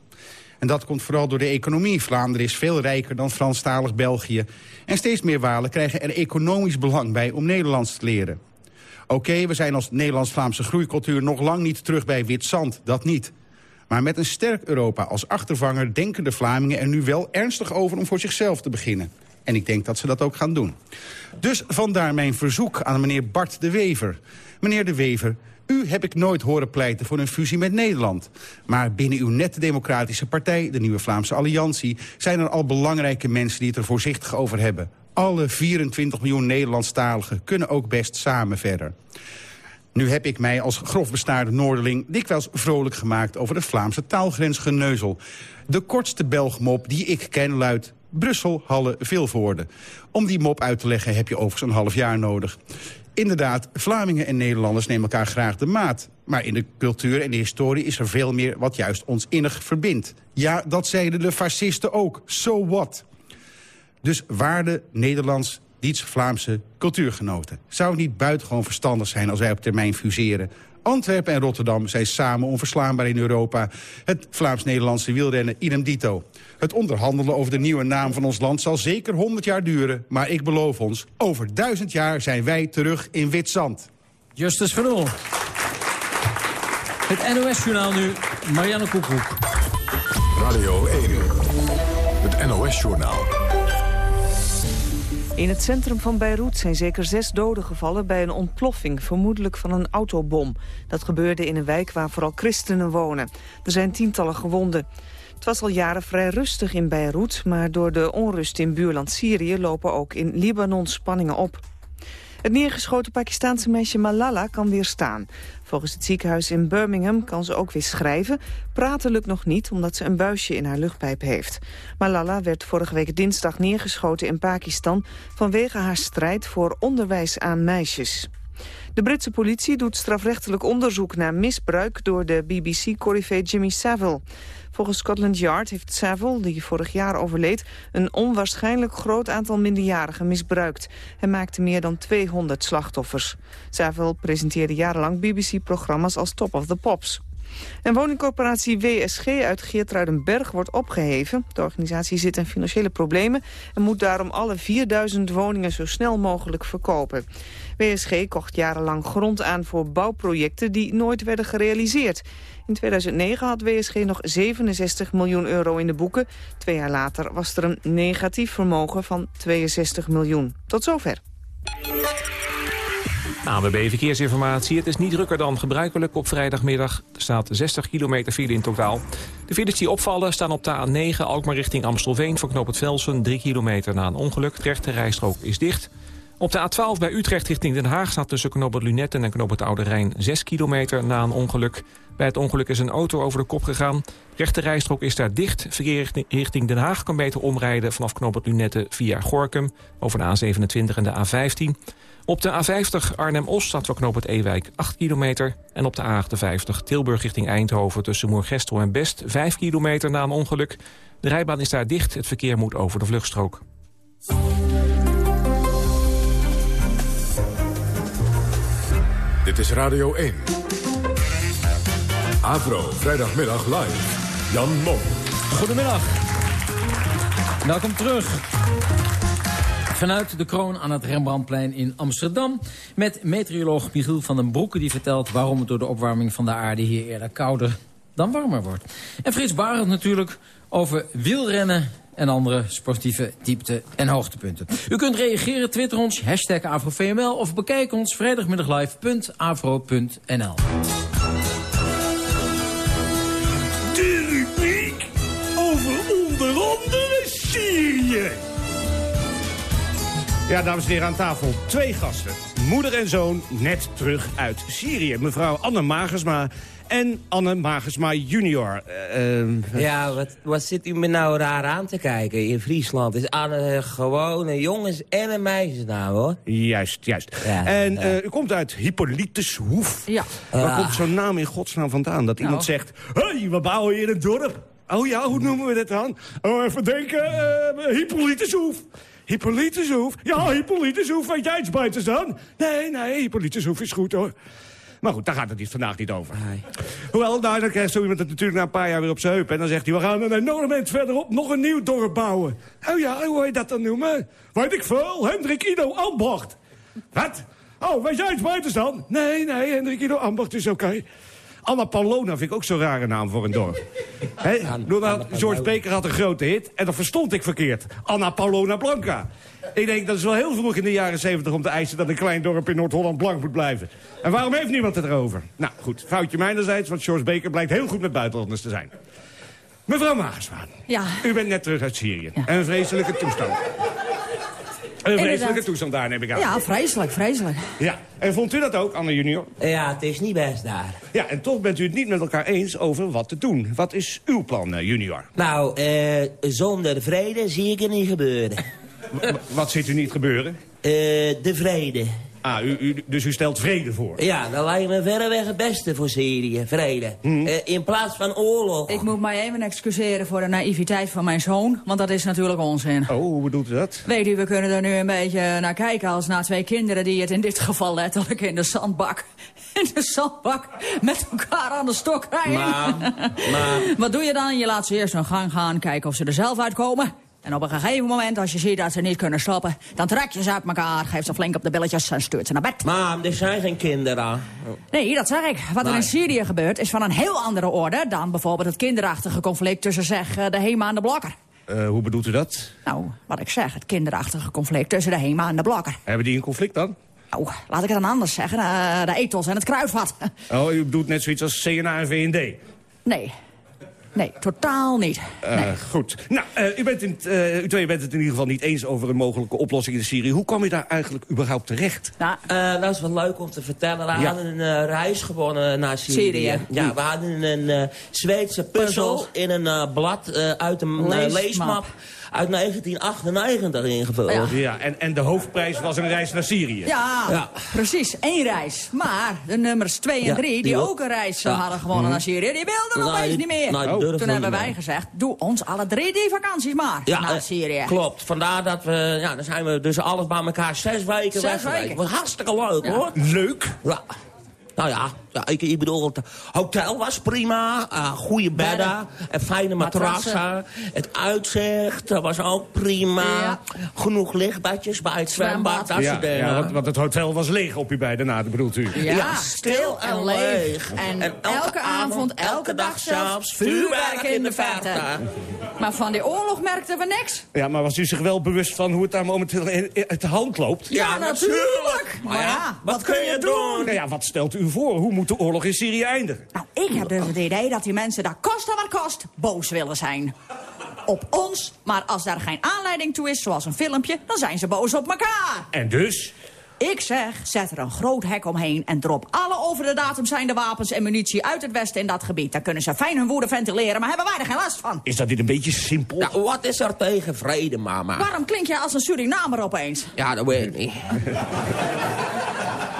En dat komt vooral door de economie. Vlaanderen is veel rijker dan Franstalig België. En steeds meer Walen krijgen er economisch belang bij om Nederlands te leren. Oké, we zijn als Nederlands-Vlaamse groeicultuur nog lang niet terug bij wit zand. Dat niet. Maar met een sterk Europa als achtervanger denken de Vlamingen er nu wel ernstig over om voor zichzelf te beginnen. En ik denk dat ze dat ook gaan doen. Dus vandaar mijn verzoek aan meneer Bart de Wever. Meneer de Wever, u heb ik nooit horen pleiten voor een fusie met Nederland. Maar binnen uw nette democratische partij, de Nieuwe Vlaamse Alliantie... zijn er al belangrijke mensen die het er voorzichtig over hebben. Alle 24 miljoen Nederlandstaligen kunnen ook best samen verder. Nu heb ik mij als grofbestaarde Noorderling dikwijls vrolijk gemaakt... over de Vlaamse taalgrensgeneuzel. De kortste Belgmop die ik ken luidt... Brussel, Halle, Vilvoorde. Om die mop uit te leggen heb je overigens een half jaar nodig. Inderdaad, Vlamingen en Nederlanders nemen elkaar graag de maat. Maar in de cultuur en de historie is er veel meer wat juist ons innig verbindt. Ja, dat zeiden de fascisten ook. So what? Dus waarde Nederlands, Diets-Vlaamse cultuurgenoten. Zou het niet buitengewoon verstandig zijn als wij op termijn fuseren... Antwerpen en Rotterdam zijn samen onverslaanbaar in Europa. Het Vlaams-Nederlandse wielrennen idem dito. Het onderhandelen over de nieuwe naam van ons land zal zeker 100 jaar duren. Maar ik beloof ons, over duizend jaar zijn wij terug in wit zand. Justus van Oel. Het NOS-journaal nu, Marianne Koekoek. Radio 1, het NOS-journaal. In het centrum van Beirut zijn zeker zes doden gevallen bij een ontploffing, vermoedelijk van een autobom. Dat gebeurde in een wijk waar vooral christenen wonen. Er zijn tientallen gewonden. Het was al jaren vrij rustig in Beirut, maar door de onrust in buurland Syrië lopen ook in Libanon spanningen op. Het neergeschoten Pakistaanse meisje Malala kan weer staan. Volgens het ziekenhuis in Birmingham kan ze ook weer schrijven. Praten lukt nog niet, omdat ze een buisje in haar luchtpijp heeft. Malala werd vorige week dinsdag neergeschoten in Pakistan... vanwege haar strijd voor onderwijs aan meisjes. De Britse politie doet strafrechtelijk onderzoek naar misbruik... door de BBC-corrivé Jimmy Savile. Volgens Scotland Yard heeft Saville, die vorig jaar overleed... een onwaarschijnlijk groot aantal minderjarigen misbruikt. Hij maakte meer dan 200 slachtoffers. Saville presenteerde jarenlang BBC-programma's als Top of the Pops. En woningcorporatie WSG uit Geertruidenberg wordt opgeheven. De organisatie zit in financiële problemen en moet daarom alle 4000 woningen zo snel mogelijk verkopen. WSG kocht jarenlang grond aan voor bouwprojecten die nooit werden gerealiseerd. In 2009 had WSG nog 67 miljoen euro in de boeken. Twee jaar later was er een negatief vermogen van 62 miljoen. Tot zover. ANWB Verkeersinformatie. Het is niet drukker dan gebruikelijk op vrijdagmiddag. Er staat 60 kilometer file in totaal. De files die opvallen staan op de A9 Alkmaar richting Amstelveen... voor knoop het Velsen, 3 kilometer na een ongeluk. De rechte rijstrook is dicht. Op de A12 bij Utrecht richting Den Haag staat tussen knoop het Lunetten en knoop het Oude Rijn 6 kilometer na een ongeluk. Bij het ongeluk is een auto over de kop gegaan. De is daar dicht. Verkeer richting Den Haag kan beter omrijden vanaf knoop Lunetten via Gorkum over de A27 en de A15. Op de A50 Arnhem-Os staat voor knoop het Ewijk 8 kilometer. En op de A58 Tilburg richting Eindhoven tussen Moergestel en Best 5 kilometer na een ongeluk. De rijbaan is daar dicht, het verkeer moet over de vluchtstrook. Dit is Radio 1. Avro, vrijdagmiddag live. Jan Mom. Goedemiddag. Welkom terug. Vanuit de kroon aan het Rembrandtplein in Amsterdam... met meteoroloog Michiel van den Broeke die vertelt... waarom het door de opwarming van de aarde hier eerder kouder dan warmer wordt. En Frits Barend natuurlijk over wielrennen en andere sportieve diepte- en hoogtepunten. U kunt reageren, twitter ons, hashtag AfroVML... of bekijk ons vrijdagmiddaglive.afro.nl. De Ja, dames en heren, aan tafel twee gasten. Moeder en zoon net terug uit Syrië. Mevrouw Anne Magersma en Anne Magersma junior. Eh, eh, Ja, wat, wat zit u me nou raar aan te kijken? In Friesland is Anne gewoon een jongens- en een meisjesnaam, hoor. Juist, juist. en eh, u komt uit Hippolytushoef. Ja. Waar Ja. komt zo'n naam in godsnaam vandaan? Dat iemand Nou. zegt, hé, hey, we bouwen hier een dorp. Oh ja, hoe noemen we dat dan? Oh, even denken, uh, Hippolytushoef. Hippolytushoef? Ja, Hippolytushoef, weet jij iets beters dan? Nee, nee, Hippolytushoef is goed hoor. Maar goed, daar gaat het niet, vandaag niet over. Hoewel, nou, dan krijgt zo iemand het natuurlijk na een paar jaar weer op zijn heup. En dan zegt hij, we gaan een enorm eind verderop nog een nieuw dorp bouwen. Oh ja, hoe wil je dat dan noemen? Weet ik veel, Hendrik Ido Ambacht. Wat? Oh, weet jij iets beters dan? Nee, nee, Hendrik Ido Ambacht is oké. Anna Paulona vind ik ook zo'n rare naam voor een dorp. Doordat George Baker had een grote hit en dat verstond ik verkeerd. Anna Paulona Blanca. Ik denk dat is wel heel vroeg in de jaren 70 om te eisen dat een klein dorp in Noord-Holland blank moet blijven. En waarom heeft niemand het erover? Nou goed, foutje mijnerzijds, want George Baker blijkt heel goed met buitenlanders te zijn. Mevrouw Magerswaan, Ja. u bent net terug uit Syrië. En een vreselijke toestand. Een vreselijke toestand daar, neem ik aan. Ja, vreselijk, vreselijk. Ja, en vond u dat ook, Anne junior? Ja, het is niet best daar. Ja, en toch bent u het niet met elkaar eens over wat te doen. Wat is uw plan, eh, junior? Nou, eh, zonder vrede zie ik het niet gebeuren. Wat ziet u niet gebeuren? Eh, de vrede. Ah, u, u, dus u stelt vrede voor? Ja, dat lijkt me verreweg het beste voor Syrië, vrede. Hmm. Eh, in plaats van oorlog. Ik moet mij even excuseren voor de naïviteit van mijn zoon, want dat is natuurlijk onzin. Oh, hoe bedoelt u dat? Weet u, we kunnen er nu een beetje naar kijken als naar twee kinderen die het in dit geval letterlijk in de zandbak, in de zandbak met elkaar aan de stok rijden. Maar, maar... Wat doe je dan? Je laat ze eerst hun gang gaan, kijken of ze er zelf uitkomen. En op een gegeven moment, als je ziet dat ze niet kunnen stoppen... dan trek je ze uit elkaar, geef ze flink op de billetjes en stuurt ze naar bed. Maar er zijn geen kinderen. Nee, dat zeg ik. Wat er in. Syrië gebeurt is van een heel andere orde... dan bijvoorbeeld het kinderachtige conflict tussen zeg, eh, de HEMA en de Blokker. Eh, hoe bedoelt u dat? Nou, wat ik zeg, het kinderachtige conflict tussen de HEMA en de Blokker. Hebben die een conflict dan? Nou, laat ik het dan anders zeggen. eh, de ethos en het kruidvat. Oh, u bedoelt net zoiets als CNA en VND? Nee. Nee, totaal niet. Eh, Goed. Nou, eh, u, bent in, eh, u twee bent het in ieder geval niet eens over een mogelijke oplossing in Syrië. Hoe kwam u daar eigenlijk überhaupt terecht? Nou, Eh, dat is wel leuk om te vertellen. We Ja. hadden een eh, reis gewonnen naar Syrië. Syrië. Ja, we hadden een eh, Zweedse puzzel in een eh, blad eh, uit een Leesmap. leesmap uit 1998 ingevuld. Ja. Ja, en, en de hoofdprijs was een reis naar Syrië. Ja, Ja. precies. één reis. Maar de nummers 2 en Ja, 3, die, die ook. een reis Ja. hadden gewonnen naar Syrië... die wilden nog Nee, eens niet meer. die durfden Toen hebben wij gezegd, doe ons alle drie die vakanties maar naar eh, Syrië. klopt. Vandaar dat we, ja, dan zijn we dus alles bij elkaar zes weken Zes weg geweest. weken. Was hartstikke leuk, Ja. hoor. Leuk. Ja. Nou ja ik, ik bedoel, het hotel was prima. eh goede bedden. Bedden. En fijne matrassen. Matrassen. Het uitzicht was ook prima. Ja. Genoeg lichtbadjes bij het zwembad. Dat Ja, want, want het hotel was leeg op u beiden na, bedoelt u? Ja, Ja, stil en leeg. En, elke avond, elke dag zelfs, vuurwerk in de verte. Maar van die oorlog merkten we niks. Ja, maar was u zich wel bewust van hoe het daar momenteel in, uit de hand loopt? Ja, natuurlijk. Maar ja, wat kun je doen? Nou ja, wat stelt u voor? Hoe moet de oorlog in Syrië eindigen? Nou, ik heb dus het idee dat die mensen daar koste wat kost boos willen zijn. Op ons, maar als daar geen aanleiding toe is, zoals een filmpje, dan zijn ze boos op elkaar. En dus? Ik zeg, zet er een groot hek omheen en drop alle over de datum zijnde wapens en munitie uit het westen in dat gebied. Dan kunnen ze fijn hun woede ventileren, maar hebben wij er geen last van. Is dat dit een beetje simpel? Nou, wat is er tegen vrede, mama? Waarom klink je als een Surinamer opeens? Ja, dat weet ik niet.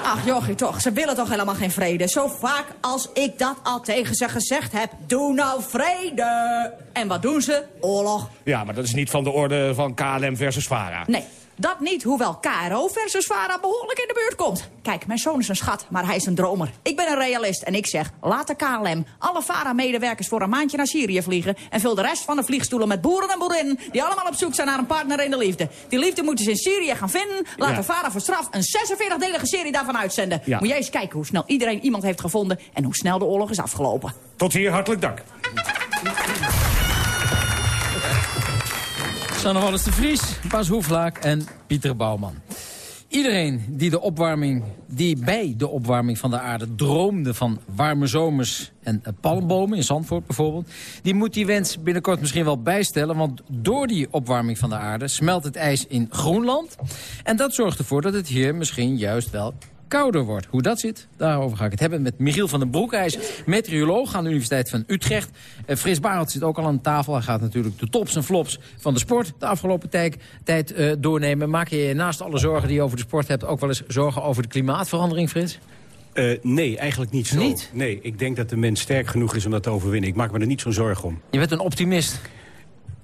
Ach jochie toch, ze willen toch helemaal geen vrede. Zo vaak als ik dat al tegen ze gezegd heb. Doe nou vrede. En wat doen ze? Oorlog. Ja, maar dat is niet van de orde van KLM versus VARA. Nee, dat niet, hoewel KRO versus VARA behoorlijk in de buurt komt. Kijk, mijn zoon is een schat, maar hij is een dromer. Ik ben een realist en ik zeg, laat de KLM alle VARA-medewerkers voor een maandje naar Syrië vliegen... en vul de rest van de vliegstoelen met boeren en boerinnen... die allemaal op zoek zijn naar een partner in de liefde. Die liefde moeten ze in Syrië gaan vinden. Laat Ja. de VARA voor straf een 46-delige serie daarvan uitzenden. Ja. Moet jij eens kijken hoe snel iedereen iemand heeft gevonden... en hoe snel de oorlog is afgelopen. Tot hier, hartelijk dank. Sanne Wallis de Vries, Bas Hoeflaak en Pieter Bouwman. Iedereen die, de opwarming, die bij de opwarming van de aarde droomde van warme zomers en eh, palmbomen, in Zandvoort bijvoorbeeld, die moet die wens binnenkort misschien wel bijstellen, want door die opwarming van de aarde smelt het ijs in Groenland. En dat zorgt ervoor dat het hier misschien juist wel kouder wordt. Hoe dat zit, daarover ga ik het hebben met Michiel van den Broek. Hij is meteoroloog aan de Universiteit van Utrecht. Uh, Frits Barend zit ook al aan tafel. Hij gaat natuurlijk de tops en flops van de sport de afgelopen tijd, tijd uh, doornemen. Maak je je naast alle zorgen die je over de sport hebt... ook wel eens zorgen over de klimaatverandering, Frits? Uh, nee, eigenlijk niet zo. Niet? Nee, ik denk dat de mens sterk genoeg is om dat te overwinnen. Ik maak me er niet zo'n zorgen om. Je bent een optimist.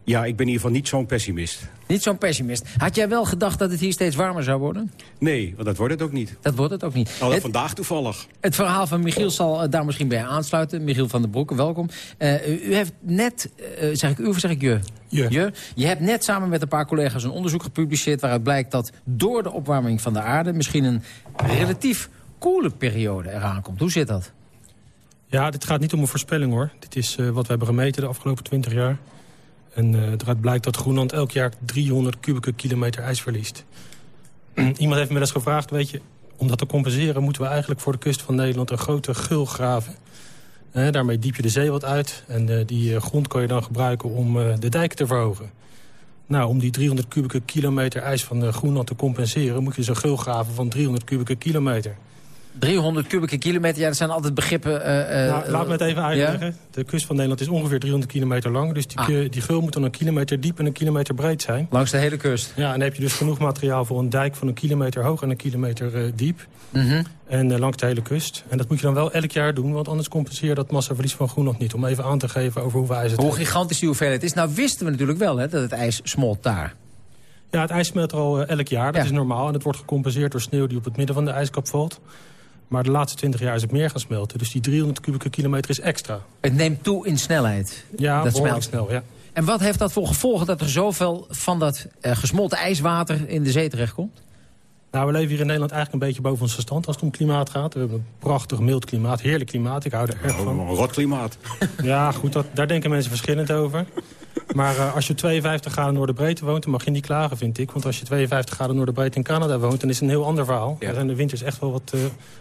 Ja, ik ben in ieder geval niet zo'n pessimist. Niet zo'n pessimist. Had jij wel gedacht dat het hier steeds warmer zou worden? Nee, want dat wordt het ook niet. Dat wordt het ook niet. Al het, vandaag toevallig. Het verhaal van Michiel zal uh, daar misschien bij aansluiten. Michiel van der Broeke, welkom. Uh, u, heeft net, uh, zeg ik u of zeg ik je? Je. je? Je hebt net samen met een paar collega's een onderzoek gepubliceerd... waaruit blijkt dat door de opwarming van de aarde... misschien een relatief koele periode eraan komt. Hoe zit dat? Ja, dit gaat niet om een voorspelling hoor. Dit is wat we hebben gemeten de afgelopen 20 jaar. En uh, eruit blijkt dat Groenland elk jaar 300 kubieke kilometer ijs verliest. Iemand heeft me eens gevraagd, weet je... om dat te compenseren moeten we eigenlijk voor de kust van Nederland... een grote gul graven. Eh, daarmee diep je de zee wat uit. En uh, die grond kan je dan gebruiken om de dijken te verhogen. Nou, om die 300 kubieke kilometer ijs van Groenland te compenseren... moet je zo'n gul graven van 300 kubieke kilometer. 300 kubieke kilometer, ja, dat zijn altijd begrippen... Uh, nou, laat me het even uitleggen. Ja? De kust van Nederland is ongeveer 300 kilometer lang. Dus die, ah. die gul moet dan een kilometer diep en een kilometer breed zijn. Langs de hele kust? Ja, en dan heb je dus genoeg materiaal voor een dijk van een kilometer hoog en een kilometer uh, diep. Mm -hmm. En uh, langs de hele kust. En dat moet je dan wel elk jaar doen, want anders compenseer je dat massaverlies van Groenland niet. Om even aan te geven over hoeveel ijs het Hoe gigantisch die hoeveelheid is. Nou wisten we natuurlijk wel hè, dat het ijs smolt daar. Ja, het ijs smelt er al elk jaar. Dat ja. is normaal. En het wordt gecompenseerd door sneeuw die op het midden van de ijskap valt. Maar de laatste 20 jaar is het meer gaan smelten. Dus die 300 kubieke kilometer is extra. Het neemt toe in snelheid. Ja, dat smelt snel, ja. En wat heeft dat voor gevolgen dat er zoveel van dat uh, gesmolten ijswater in de zee terechtkomt? Nou, we leven hier in Nederland eigenlijk een beetje boven ons verstand als het om klimaat gaat. We hebben een prachtig mild klimaat, heerlijk klimaat. Ik hou er erg van. Een rot klimaat. Ja, goed, dat, daar denken mensen verschillend over. Maar uh, als je 52 graden Noorderbreedte woont, dan mag je niet klagen, vind ik. Want als je 52 graden Noorderbreedte in Canada woont, dan is het een heel ander verhaal. Ja. Zijn de winters echt wel wat uh,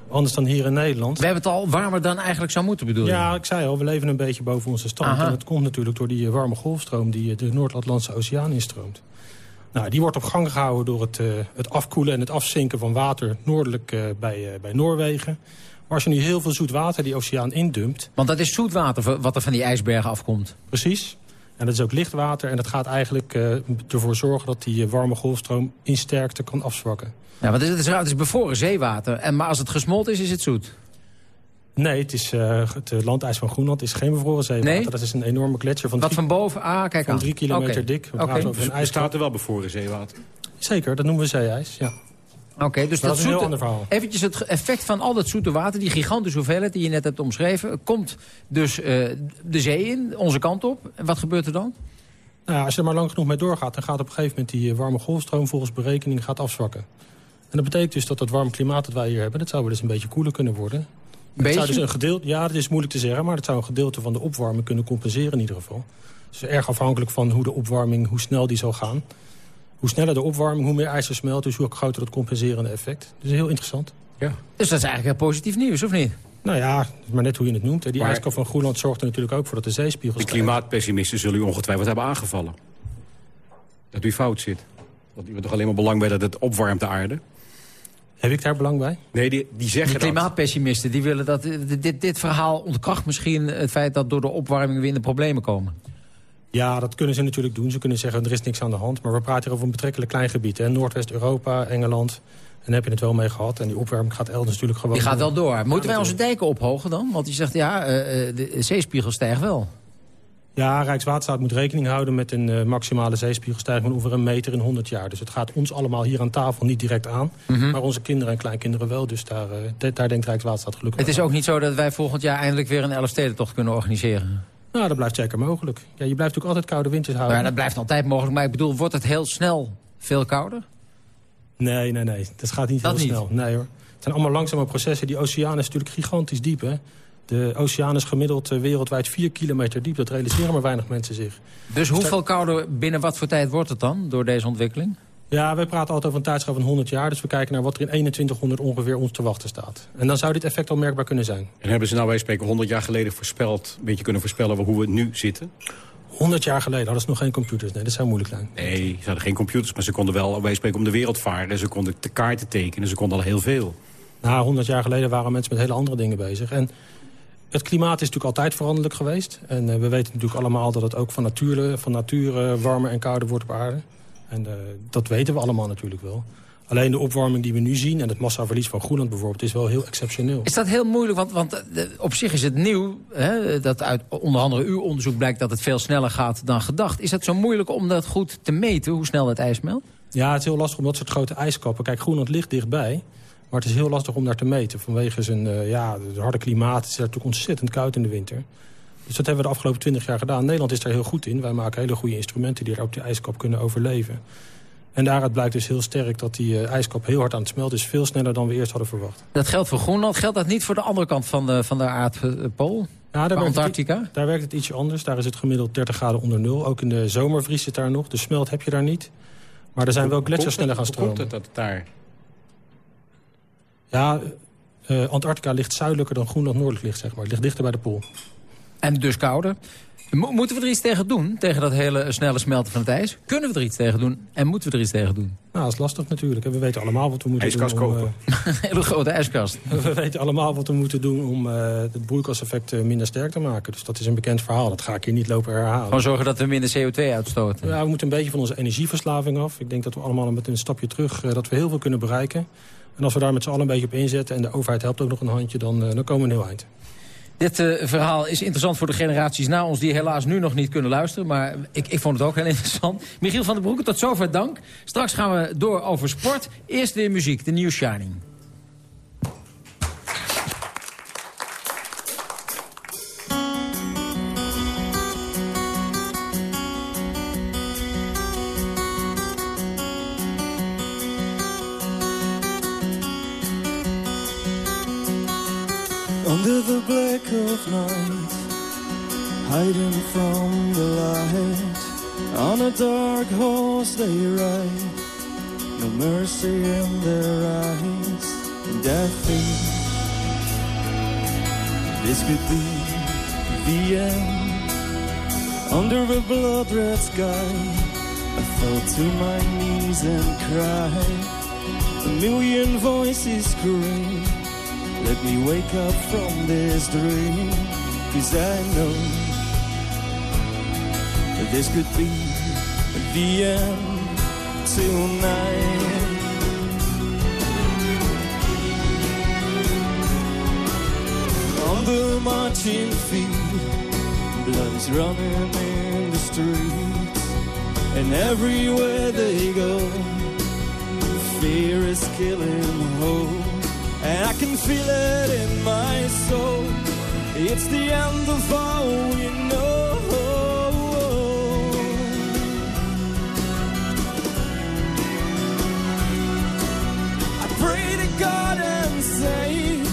anders dan hier in Nederland. We hebben het al warmer dan eigenlijk zou moeten bedoelen. Ja, ik zei al, we leven een beetje boven onze stand. Aha. En dat komt natuurlijk door die warme golfstroom die de Noord-Atlantische Oceaan instroomt. Nou, die wordt op gang gehouden door het, uh, het afkoelen en het afzinken van water noordelijk uh, bij, uh, bij Noorwegen. Maar als je nu heel veel zoet water die oceaan indumpt... Want dat is zoet water wat er van die ijsbergen afkomt? Precies. En dat is ook lichtwater en dat gaat eigenlijk ervoor zorgen dat die warme golfstroom in sterkte kan afzwakken. Ja, want het is, het is bevroren zeewater. En, maar als het gesmolten is, is het zoet? Nee, het, is, uh, het landijs van Groenland is geen bevroren zeewater. Nee? Dat is een enorme gletsjer van, Wat drie, van boven? Ah, kijk van drie kilometer okay. dik. We okay. over een ijs. staat er wel bevroren zeewater? Zeker, dat noemen we zeeijs, ja. Oké, okay, dus dat, dat is een zoete, heel ander verhaal. Eventjes het effect van al dat zoete water, die gigantische hoeveelheid die je net hebt omschreven, komt dus uh, de zee in, onze kant op. En wat gebeurt er dan? Nou ja, als je er maar lang genoeg mee doorgaat, dan gaat op een gegeven moment die warme golfstroom volgens berekening gaat afzwakken. En dat betekent dus dat het warme klimaat dat wij hier hebben, dat zou wel eens een beetje koeler kunnen worden. Het zou dus een gedeelte, ja, dat is moeilijk te zeggen, maar het zou een gedeelte van de opwarming kunnen compenseren in ieder geval. Dus erg afhankelijk van hoe de opwarming, hoe snel die zal gaan. Hoe sneller de opwarming, hoe meer ijs er smelt, dus hoe groter dat compenserende effect. Dus heel interessant. Ja. Dus dat is eigenlijk heel positief nieuws, of niet? Nou ja, maar net hoe je het noemt. Die maar, ijskap van Groenland zorgt er natuurlijk ook voor dat de zeespiegel De klimaatpessimisten zullen u ongetwijfeld hebben aangevallen. Dat u fout zit. Want u heeft toch alleen maar belang bij dat het opwarmt de aarde? Heb ik daar belang bij? Nee, die, die zeggen De klimaatpessimisten, die willen dat... Dit, dit verhaal ontkracht misschien het feit dat door de opwarming weer in de problemen komen. Ja, dat kunnen ze natuurlijk doen. Ze kunnen zeggen, er is niks aan de hand. Maar we praten hier over een betrekkelijk klein gebied. Noordwest-Europa, Engeland. En daar heb je het wel mee gehad. En die opwarming gaat elders natuurlijk gewoon Die gaat wel door. Moeten ja, wij onze dijken ophogen dan? Want je zegt, ja, uh, de zeespiegel stijgt wel. Ja, Rijkswaterstaat moet rekening houden met een uh, maximale zeespiegelstijging van ongeveer een meter in 100 jaar. Dus het gaat ons allemaal hier aan tafel niet direct aan. Mm -hmm. Maar onze kinderen en kleinkinderen wel. Dus daar, uh, daar denkt Rijkswaterstaat gelukkig Het is ook niet zo dat wij volgend jaar eindelijk weer een Elfstedentocht kunnen organiseren? Nou, dat blijft zeker mogelijk. Ja, je blijft natuurlijk altijd koude winters houden. Ja, dat blijft altijd mogelijk. Maar ik bedoel, wordt het heel snel veel kouder? Nee, nee, nee. Dat gaat niet dat heel niet. snel. Nee hoor. Het zijn allemaal langzame processen. Die oceaan is natuurlijk gigantisch diep, hè. De oceaan is gemiddeld eh, wereldwijd 4 kilometer diep. Dat realiseren maar weinig mensen zich. Dus hoeveel kouder binnen wat voor tijd wordt het dan door deze ontwikkeling? Ja, wij praten altijd over een tijdschap van 100 jaar. Dus we kijken naar wat er in 2100 ongeveer ons te wachten staat. En dan zou dit effect al merkbaar kunnen zijn. En hebben ze nou, wij spreken, 100 jaar geleden voorspeld... een beetje kunnen voorspellen hoe we nu zitten? 100 jaar geleden hadden ze nog geen computers. Nee, dat zou moeilijk zijn. Nee, ze hadden geen computers, maar ze konden wel, wij spreken, om de wereld varen. Ze konden de kaarten tekenen, ze konden al heel veel. Nou, 100 jaar geleden waren mensen met hele andere dingen bezig. En het klimaat is natuurlijk altijd veranderlijk geweest. En uh, we weten natuurlijk allemaal dat het ook van nature, van nature warmer en kouder wordt op aarde. En uh, dat weten we allemaal natuurlijk wel. Alleen de opwarming die we nu zien en het massaverlies van Groenland bijvoorbeeld... is wel heel exceptioneel. Is dat heel moeilijk? Want, want uh, op zich is het nieuw. Hè, dat uit onder andere uw onderzoek blijkt dat het veel sneller gaat dan gedacht. Is het zo moeilijk om dat goed te meten, hoe snel het ijs smelt? Ja, het is heel lastig om dat soort grote ijskappen... Kijk, Groenland ligt dichtbij... Maar het is heel lastig om daar te meten. Vanwege zijn uh, ja, het harde klimaat. Het is natuurlijk ontzettend koud in de winter. Dus dat hebben we de afgelopen 20 jaar gedaan. Nederland is daar heel goed in. Wij maken hele goede instrumenten die er op die ijskap kunnen overleven. En daaruit blijkt dus heel sterk dat die uh, ijskap heel hard aan het smelten is. Veel sneller dan we eerst hadden verwacht. Dat geldt voor Groenland. Geldt dat niet voor de andere kant van de, van de aardpool? Ja, daar Antarctica? Het, daar werkt het ietsje anders. Daar is het gemiddeld 30 graden onder nul. Ook in de zomer vriest het daar nog. De smelt heb je daar niet. Maar er zijn wel gletsjers sneller gaan stromen. Hoe komt het dat het daar ja, uh, Antarctica ligt zuidelijker dan Groenland noordelijk ligt, zeg maar. Het ligt dichter bij de pool. En dus kouder. Mo moeten we er iets tegen doen, tegen dat hele snelle smelten van het ijs? Kunnen we er iets tegen doen en moeten we er iets tegen doen? Nou, dat is lastig natuurlijk. We weten allemaal wat we moeten ijskast doen. kopen. Uh, hele grote ijskast. we weten allemaal wat we moeten doen om uh, het broeikaseffect minder sterk te maken. Dus dat is een bekend verhaal. Dat ga ik hier niet lopen herhalen. Gewoon zorgen dat we minder CO2 uitstoten? Ja, we moeten een beetje van onze energieverslaving af. Ik denk dat we allemaal met een stapje terug dat we heel veel kunnen bereiken. En als we daar met z'n allen een beetje op inzetten... en de overheid helpt ook nog een handje, dan, uh, dan komen we een heel eind. Dit uh, verhaal is interessant voor de generaties na ons... die helaas nu nog niet kunnen luisteren. Maar ik, ik vond het ook heel interessant. Michiel van der Broek, tot zover dank. Straks gaan we door over sport. Eerst weer muziek, de New Shining. Under the black of night, hiding from the light, on a dark horse they ride. No mercy in their eyes, and I think this could be the end. Under a blood red sky, I fell to my knees and cried. A million voices scream. Let me wake up from this dream Cause I know that this could be the end tonight. On the marching feet Blood is running in the streets And everywhere they go Fear is killing hope I can feel it in my soul. It's the end of all we know. I pray to God and say,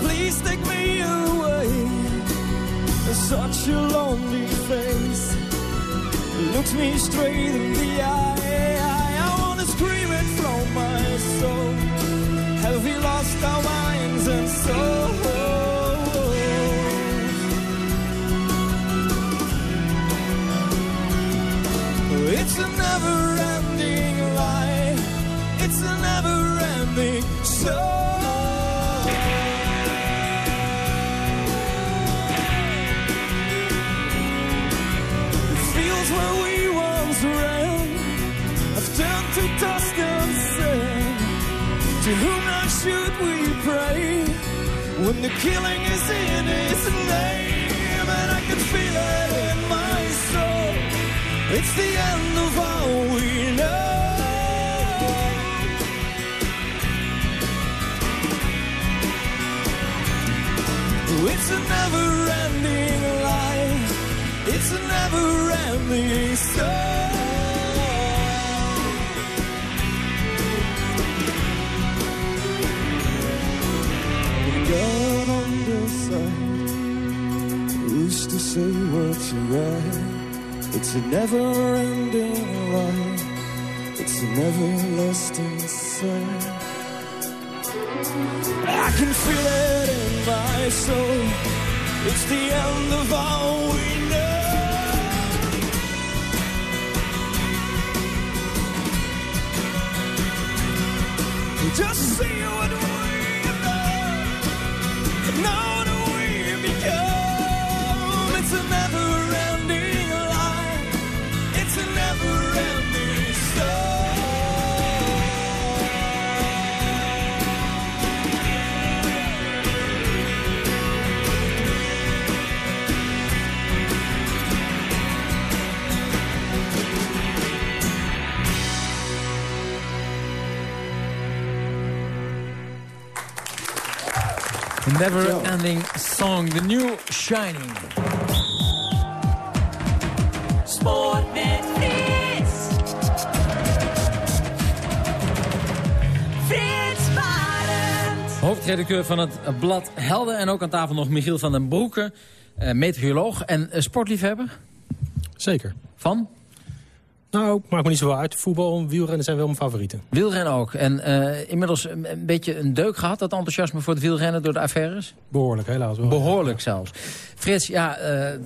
please take me away. Such a lonely face looks me straight in the eye. It's a never-ending the killing is in his name? And I can feel it in my soul. It's the end of all we know. It's a never-ending life. It's a never-ending soul. God say what you write. It's a never-ending lie. It's an everlasting sign. I can feel it in my soul. It's the end of all we know. Just see Never Ending Song, The New Shining. Sport met Frits. Frits Barend. Hoofdredacteur van het blad Helden. En ook aan tafel nog Michiel van den Broeke, eh, meteoroloog en eh, sportliefhebber. Zeker. Van? Nou, maakt me niet zo uit. Voetbal en wielrennen zijn wel mijn favorieten. Wielrennen ook. En eh, inmiddels een, een beetje een deuk gehad, dat enthousiasme voor het wielrennen door de affaires? Behoorlijk, helaas wel. Behoorlijk zelfs. Frits, ja, eh,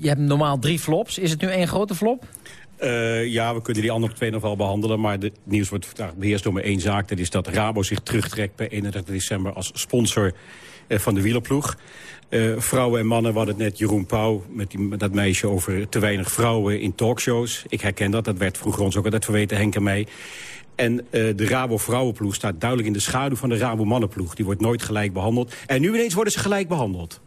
je hebt normaal drie flops. Is het nu één grote flop? Eh, ja, we kunnen die andere twee nog wel behandelen. Maar het nieuws wordt vandaag beheerst door maar één zaak. Dat is dat Rabo zich terugtrekt bij 31 december als sponsor van de wielerploeg. Eh, vrouwen en mannen, we hadden het net Jeroen Pauw... Met, die, dat meisje over te weinig vrouwen in talkshows. Ik herken dat, dat werd vroeger ons ook altijd verweten, Henk en mij. En uh, de Rabo vrouwenploeg staat duidelijk in de schaduw van de Rabo mannenploeg. Die wordt nooit gelijk behandeld. En nu ineens worden ze gelijk behandeld.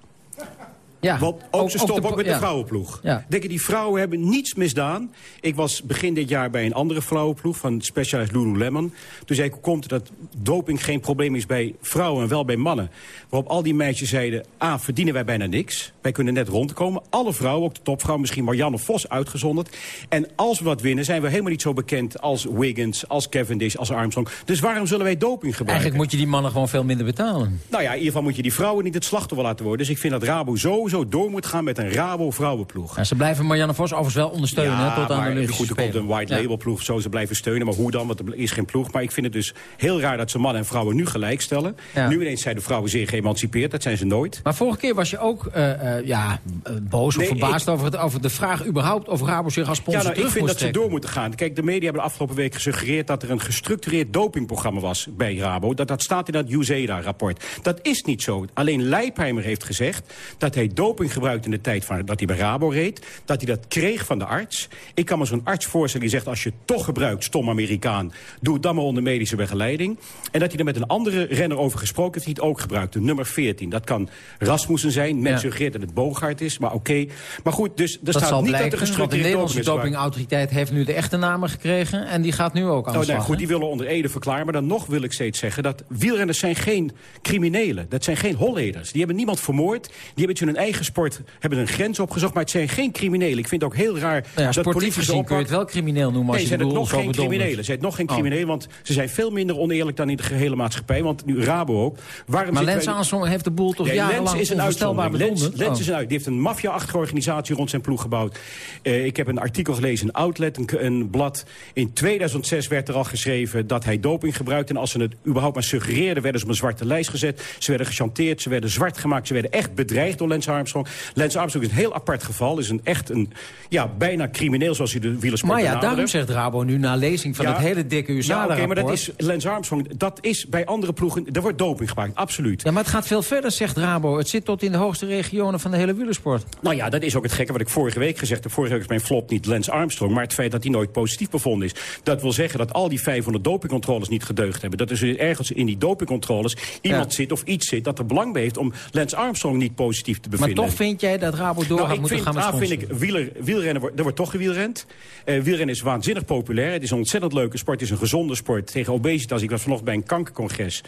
Ja, Want ook, ook- ze stoppen ook met ja. de vrouwenploeg. Ja. Denk je, die vrouwen hebben niets misdaan. Ik was begin dit jaar bij een andere vrouwenploeg van Specialized Lululemon. Toen zei ik, hoe komt het dat doping geen probleem is bij vrouwen en wel bij mannen? Waarop al die meisjes zeiden, A, verdienen wij bijna niks. Wij kunnen net rondkomen. Alle vrouwen, ook de topvrouw, misschien Marianne Vos uitgezonderd. En als we wat winnen, zijn we helemaal niet zo bekend als Wiggins, als Cavendish, als Armstrong. Dus waarom zullen wij doping gebruiken? Eigenlijk moet je die mannen gewoon veel minder betalen. Nou ja, in ieder geval moet je die vrouwen niet het slachtoffer laten worden. Dus ik vind dat Rabo door moet gaan met een Rabo-vrouwenploeg. Ja, ze blijven Marianne Vos overigens wel ondersteunen hè, tot aan maar de Olympische goed, er komt een white Ja. label ploeg, zo ze blijven steunen. Maar hoe dan, want er is geen ploeg. Maar ik vind het dus heel raar dat ze mannen en vrouwen nu gelijk stellen. Ja. Nu ineens zijn de vrouwen zeer geëmancipeerd, dat zijn ze nooit. Maar vorige keer was je ook eh, eh, ja, boos Nee, of verbaasd over, het, over de vraag überhaupt of Rabo zich als Ja, sponsor nou, ik vind dat ze door moeten gaan. Kijk, de media hebben de afgelopen week gesuggereerd... dat er een gestructureerd dopingprogramma was bij Rabo. Dat, dat staat in dat UZEDA-rapport. Dat is niet zo. Alleen Leipheimer heeft gezegd dat hij doping gebruikte in de tijd van, dat hij bij Rabo reed. Dat hij dat kreeg van de arts. Ik kan me zo'n arts voorstellen die zegt... als je het toch gebruikt, stom Amerikaan... doe het dan maar onder medische begeleiding. En dat hij er met een andere renner over gesproken heeft... die het ook gebruikte, nummer 14. Dat kan Rasmussen zijn. Men Ja. suggereert dat het Bogart is, maar oké. Maar goed, dus er Dat staat zal niet blijken, dat er de gestructureerd Nederlandse doping is gebruikt. dopingautoriteit heeft nu de echte namen gekregen... en die gaat nu ook aan de Oh, nee, slag, goed, die willen onder Ede verklaren. Maar dan nog wil ik steeds zeggen dat wielrenners zijn geen criminelen. Dat zijn geen holleders. Die hebben niemand vermoord. Die hebben het hun eigen sport hebben een grens opgezocht. Maar het zijn geen criminelen. Ik vind het ook heel raar Nou ja, dat ze gezien kun je het wel crimineel noemen... als Nee, je zijn het nog geen criminelen. Zijn het nog geen Oh. criminelen, want ze zijn veel minder oneerlijk dan in de gehele maatschappij. Want nu Rabo ook. Waarom Maar Lens Armstrong heeft de boel toch Nee, jarenlang Lens is een onvoorstelbaar. Lens? Lens is een uit. Die heeft een maffia-achtige organisatie rond zijn ploeg gebouwd. Eh, ik heb een artikel gelezen in Outlet, een, een blad. In 2006 werd er al geschreven dat hij doping gebruikte. En als ze het überhaupt maar suggereerden, werden ze op een zwarte lijst gezet. Ze werden gechanteerd, ze werden zwart gemaakt. Ze werden echt bedreigd door Lance Armstrong. Lance Armstrong is een heel apart geval. Is een echt een, ja, bijna crimineel zoals hij de wielersport Maar ja, benaderde. daarom zegt Rabo nu na lezing van Ja. het hele dikke Ja, USADA-rapport... oké, maar dat is Lance Armstrong. Dat is bij andere ploegen. Er wordt doping gebruikt, absoluut. Ja, maar het gaat veel verder, zegt Rabo. Het zit tot in de hoogste regionen van de hele wielersport. Nou ja, dat is ook het gekke wat ik vorige week gezegd heb. Vorige week is mijn flop niet Lance Armstrong... maar het feit dat hij nooit positief bevonden is. Dat wil zeggen dat al die 500 dopingcontroles niet gedeugd hebben. Dat er dus ergens in die dopingcontroles iemand zit of iets zit... dat er belang bij heeft om Lance Armstrong niet positief te Maar toch vind jij dat Rabo door nou, had moeten vind, gaan met A, vind ik wieler, wielrennen, wordt- er wordt toch gewielrend. Eh wielrennen is waanzinnig populair. Het is een ontzettend leuke sport. Het is een gezonde sport. Tegen obesitas. Ik was vanochtend bij een kankercongres.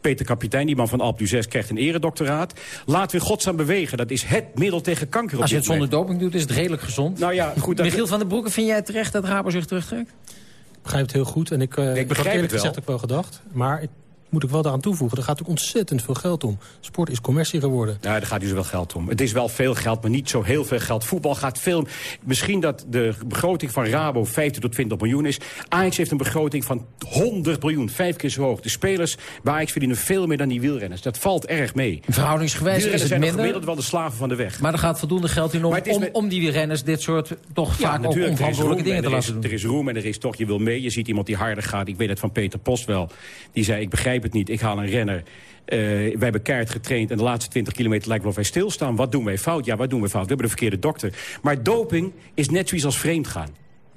Peter Kapitein, die man van Alpe d'Huez, krijgt een eredoctoraat. Laten we godsnaam bewegen. Dat is het middel tegen kanker op Als je het zonder doping doet, is het redelijk gezond. Nou ja, goed. Dat, Michiel van der Broeke, vind jij terecht dat Rabo zich terugtrekt? Ik begrijp het heel goed. En ik, eh, ik begrijp eerlijk het wel. gezegd ook wel gedacht. Maar ik, moet ik wel daaraan toevoegen, er gaat ook ontzettend veel geld om. Sport is commercie geworden. Ja, daar gaat dus wel geld om. Het is wel veel geld, maar niet zo heel veel geld. Voetbal gaat veel... Misschien dat de begroting van Rabo 15 tot 20 miljoen is. Ajax heeft een begroting van 100 miljoen, vijf keer zo hoog. De spelers bij Ajax verdienen veel meer dan die wielrenners. Dat valt erg mee. Verhoudingsgewijs is Wielrenners het zijn minder. gemiddeld wel de slaven van de weg. Maar er gaat voldoende geld in om, om, om die renners dit soort toch Ja, vaak ook. Er onverantwoordelijke roem, dingen en te er, is, laten doen. er is roem en er is toch, je wil mee. Je ziet iemand die harder gaat. Ik weet het van Peter Post wel. Die zei, ik begrijp het niet. Ik haal een renner. Eh, wij hebben keihard getraind en de laatste 20 kilometer lijkt wel of wij stilstaan. Wat doen wij fout? Ja, wat doen wij fout? We hebben de verkeerde dokter. Maar doping is net zoiets als vreemdgaan.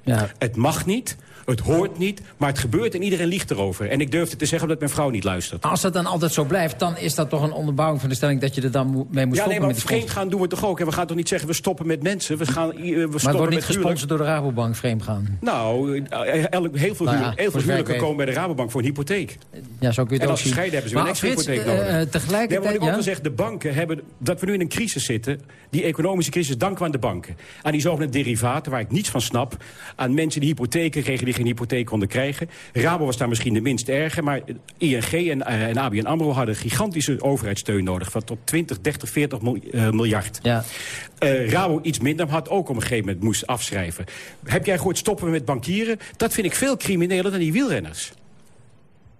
Ja. Het mag niet, het hoort niet, maar het gebeurt en iedereen liegt erover. En ik durf het te zeggen omdat mijn vrouw niet luistert. Als dat dan altijd zo blijft, dan is dat toch een onderbouwing van de stelling... dat je er dan mee moet Ja, nee, stoppen maar met die sponsor. vreemd gaan doen we toch ook. En we gaan toch niet zeggen, we stoppen met mensen. We, gaan, eh, we Maar het stoppen wordt niet gesponsord door de Rabobank, vreemd gaan. Nou, eh, elk- heel veel, Nou ja, heel veel huwelijken komen bij de Rabobank voor een hypotheek. Ja, zo kun je het En als ze scheiden hebben ze weer een Maar extra Frits, hypotheek eh, nodig. eh, tegelijkertijd... Nee, maar wat ik ook ja? de banken hebben... dat we nu in een crisis zitten, die economische crisis, danken we aan de banken. Aan die zogenaamde derivaten, waar ik niets van snap. Aan mensen die hypotheken kregen die geen hypotheek konden krijgen. Rabo was daar misschien de minst erge, maar ING en, eh, en ABN AMRO hadden gigantische overheidssteun nodig. Van tot 20, 30, 40 mil- eh, miljard. Ja. Eh, Rabo iets minder, maar had ook op een gegeven moment moest afschrijven. Heb jij gehoord stoppen met bankieren? Dat vind ik veel crimineler dan die wielrenners.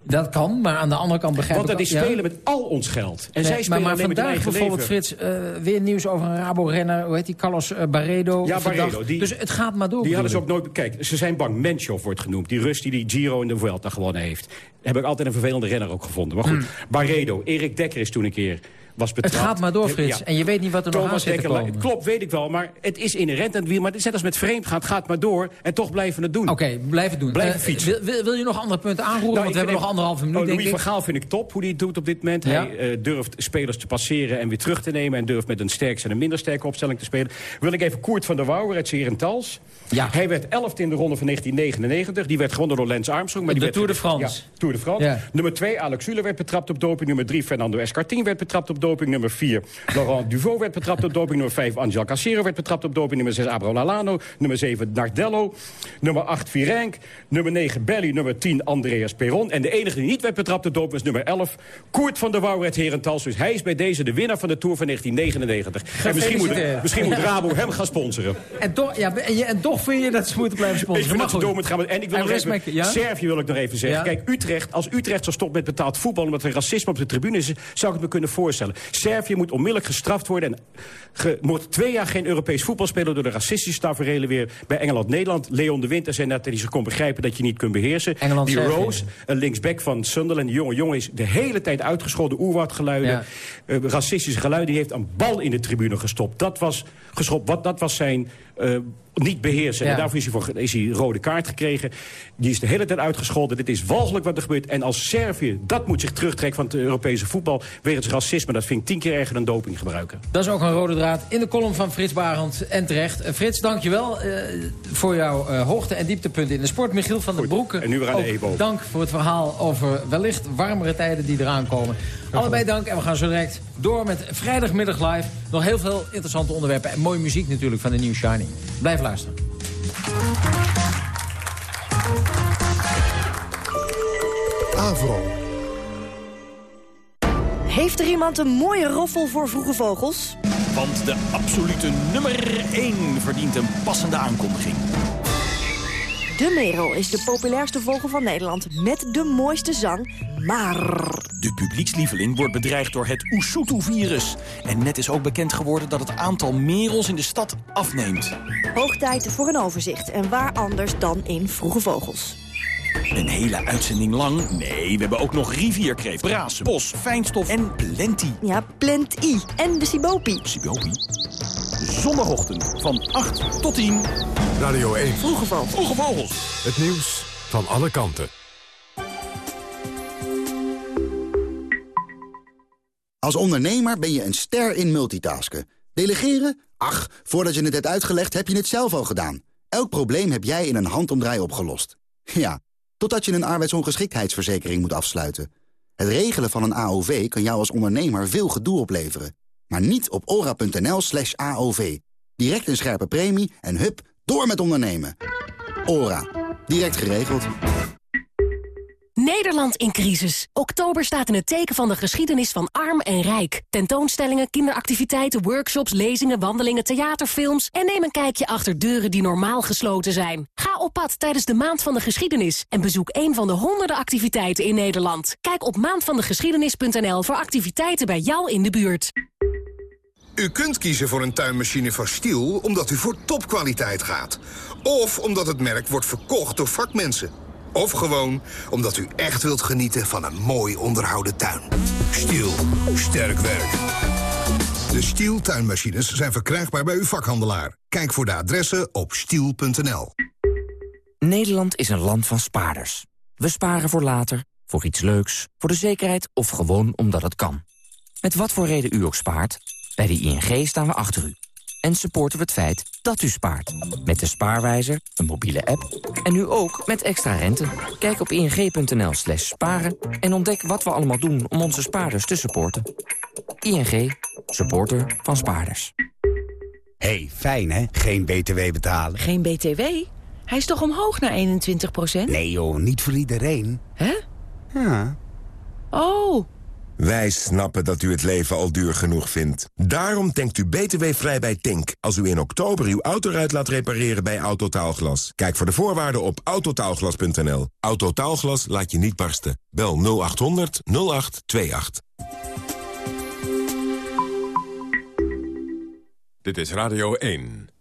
Dat kan, maar aan de andere kant begrijp Want ik dat is ja. spelen met al ons geld. En Nee, zij spelen maar, maar vandaag bijvoorbeeld, leven. Frits, eh, weer nieuws over een Rabo-renner. Hoe heet die? Carlos eh, Barredo. Ja. Barredo. Die, dus het gaat maar door. Die hadden ze ook nooit... Kijk, ze zijn bang. Menchov wordt genoemd. Die Rus die die Giro in de Vuelta gewonnen heeft. Heb ik altijd een vervelende renner ook gevonden. Maar goed, Barredo. Erik Dekker is toen een keer... Was Het gaat maar door, Frits. Ja. En je weet niet wat er nog aan zit te komen. klopt, weet ik wel. Maar het is inherent aan het wiel. Maar het is net als met vreemd gaan. Het gaat maar door. En toch blijven we het doen. Oké, blijf het doen. Blijven Eh, fietsen. wil, wil, wil je nog andere punten aanroeren? Nou, Want we hebben nog anderhalve minuut, oh, denk Louis ik. van Gaal vind ik top, hoe hij het doet op dit moment. Ja. Hij eh, durft spelers te passeren en weer terug te nemen... en durft met een sterkste en een minder sterke opstelling te spelen. Wil ik even Koert van der Wouwer uit Sierentals. Ja. Hij werd elfde in de ronde van 1999. Die werd gewonnen door Lance Armstrong. Maar De die werd Tour de France. Ja, Tour de France. Nummer 2, Alex Zule werd betrapt op doping. Nummer 3, Fernando Escartin werd betrapt op doping. Nummer 4, Laurent Duvaux werd betrapt op doping. Nummer 5, Angel Cassero werd betrapt op doping. Nummer 6, Abro Lalano. Nummer 7, Nardello. Nummer 8, Virenk. Nummer 9, Belly. Nummer 10, Andreas Peron. En de enige die niet werd betrapt op doping is nummer 11, Koert van der Wouwer uit Herentals. Dus hij is bij deze de winnaar van de Tour van 1999. En misschien moet, misschien moet. Rabo hem gaan sponsoren. En toch, ja, en, je- en toch vind je dat ze moeten blijven Ik sponsoren. vind Maar dat ze goed. door moeten gaan. En ik wil En nog even, ja? Servië wil ik nog even zeggen. Ja? Kijk, Utrecht, als Utrecht zou stoppen met betaald voetbal... omdat er racisme op de tribune is, zou ik het me kunnen voorstellen. Servië moet onmiddellijk gestraft worden... en ge, moet twee jaar geen Europees voetbal spelen... door de racistische taferelen weer bij Engeland-Nederland. Leon de Winter zei net dat hij zich kon begrijpen dat je niet kunt beheersen. Engeland, die. Rose, een linksback van Sunderland, die jonge jongen... is de hele tijd uitgescholden, oerwoudgeluiden. Ja. eh, racistische geluiden. Die heeft een bal in de tribune gestopt. Dat was, geschopt, wat, dat was zijn eh, niet beheersen. Ja. En daarvoor is hij, voor, is hij rode kaart gekregen. Die is de hele tijd uitgescholden. Dit is walgelijk wat er gebeurt. En als Servië, dat moet zich terugtrekken van het Europese voetbal... wegens racisme, dat vind ik tien keer erger dan doping gebruiken. Dat is ook een rode draad in de column van Frits Barend. En terecht. Eh, Frits, dankjewel uh, voor jouw uh, hoogte- en dieptepunten in de sport. Michiel van der Broeke. En nu weer aan de EBO. Dank voor het verhaal over wellicht warmere tijden die eraan komen. Allebei dank en we gaan zo direct door met vrijdagmiddag live. Nog heel veel interessante onderwerpen en mooie muziek natuurlijk van de New Shining. Blijf luisteren. Avro. Heeft er iemand een mooie roffel voor vroege vogels? Want de absolute nummer 1 verdient een passende aankondiging. De merel is de populairste vogel van Nederland met de mooiste zang, maar... De publiekslieveling wordt bedreigd door het Oesutu-virus. En net is ook bekend geworden dat het aantal merels in de stad afneemt. Hoog tijd voor een overzicht. En waar anders dan in Vroege Vogels. Een hele uitzending lang? Nee, we hebben ook nog rivierkreeft, brazen, bos, fijnstof en plenty. Ja, plenty. En de sibopi. Sibopi? Zondagochtend van 8 tot 10. Radio 1. Vroege Vogels. Vroege Vogels. Het nieuws van alle kanten. Als ondernemer ben je een ster in multitasken. Delegeren? Ach, voordat je het hebt uitgelegd heb je het zelf al gedaan. Elk probleem heb jij in een handomdraai opgelost. Ja, totdat je een arbeidsongeschiktheidsverzekering moet afsluiten. Het regelen van een AOV kan jou als ondernemer veel gedoe opleveren. Maar niet op ora.nl slash AOV. Direct een scherpe premie en hup, door met ondernemen. Ora. Direct geregeld. Nederland in crisis. Oktober staat in het teken van de geschiedenis van arm en rijk. Tentoonstellingen, kinderactiviteiten, workshops, lezingen, wandelingen, theaterfilms... en neem een kijkje achter deuren die normaal gesloten zijn. Ga op pad tijdens de Maand van de Geschiedenis... en bezoek een van de honderden activiteiten in Nederland. Kijk op maandvandegeschiedenis.nl voor activiteiten bij jou in de buurt. U kunt kiezen voor een tuinmachine van Stiel omdat u voor topkwaliteit gaat. Of omdat het merk wordt verkocht door vakmensen. Of gewoon omdat u echt wilt genieten van een mooi onderhouden tuin. Stiel. Sterk werk. De Stiel tuinmachines zijn verkrijgbaar bij uw vakhandelaar. Kijk voor de adressen op stiel.nl. Nederland is een land van spaarders. We sparen voor later, voor iets leuks, voor de zekerheid of gewoon omdat het kan. Met wat voor reden u ook spaart, bij de ING staan we achter u. En supporten we het feit dat u spaart. Met de spaarwijzer, een mobiele app en nu ook met extra rente. Kijk op ing.nl slash sparen en ontdek wat we allemaal doen om onze spaarders te supporten. ING, supporter van spaarders. hey, fijn hè? Geen BTW betalen. Geen BTW? Hij is toch omhoog naar 21% Nee joh, niet voor iedereen. Hè? Ja. Oh, Wij snappen dat u het leven al duur genoeg vindt. Daarom denkt u btw-vrij bij Tink... als u in oktober uw autoruit laat repareren bij Autotaalglas. Kijk voor de voorwaarden op autotaalglas.nl. Autotaalglas laat je niet barsten. Bel 0800 0828. Dit is Radio 1.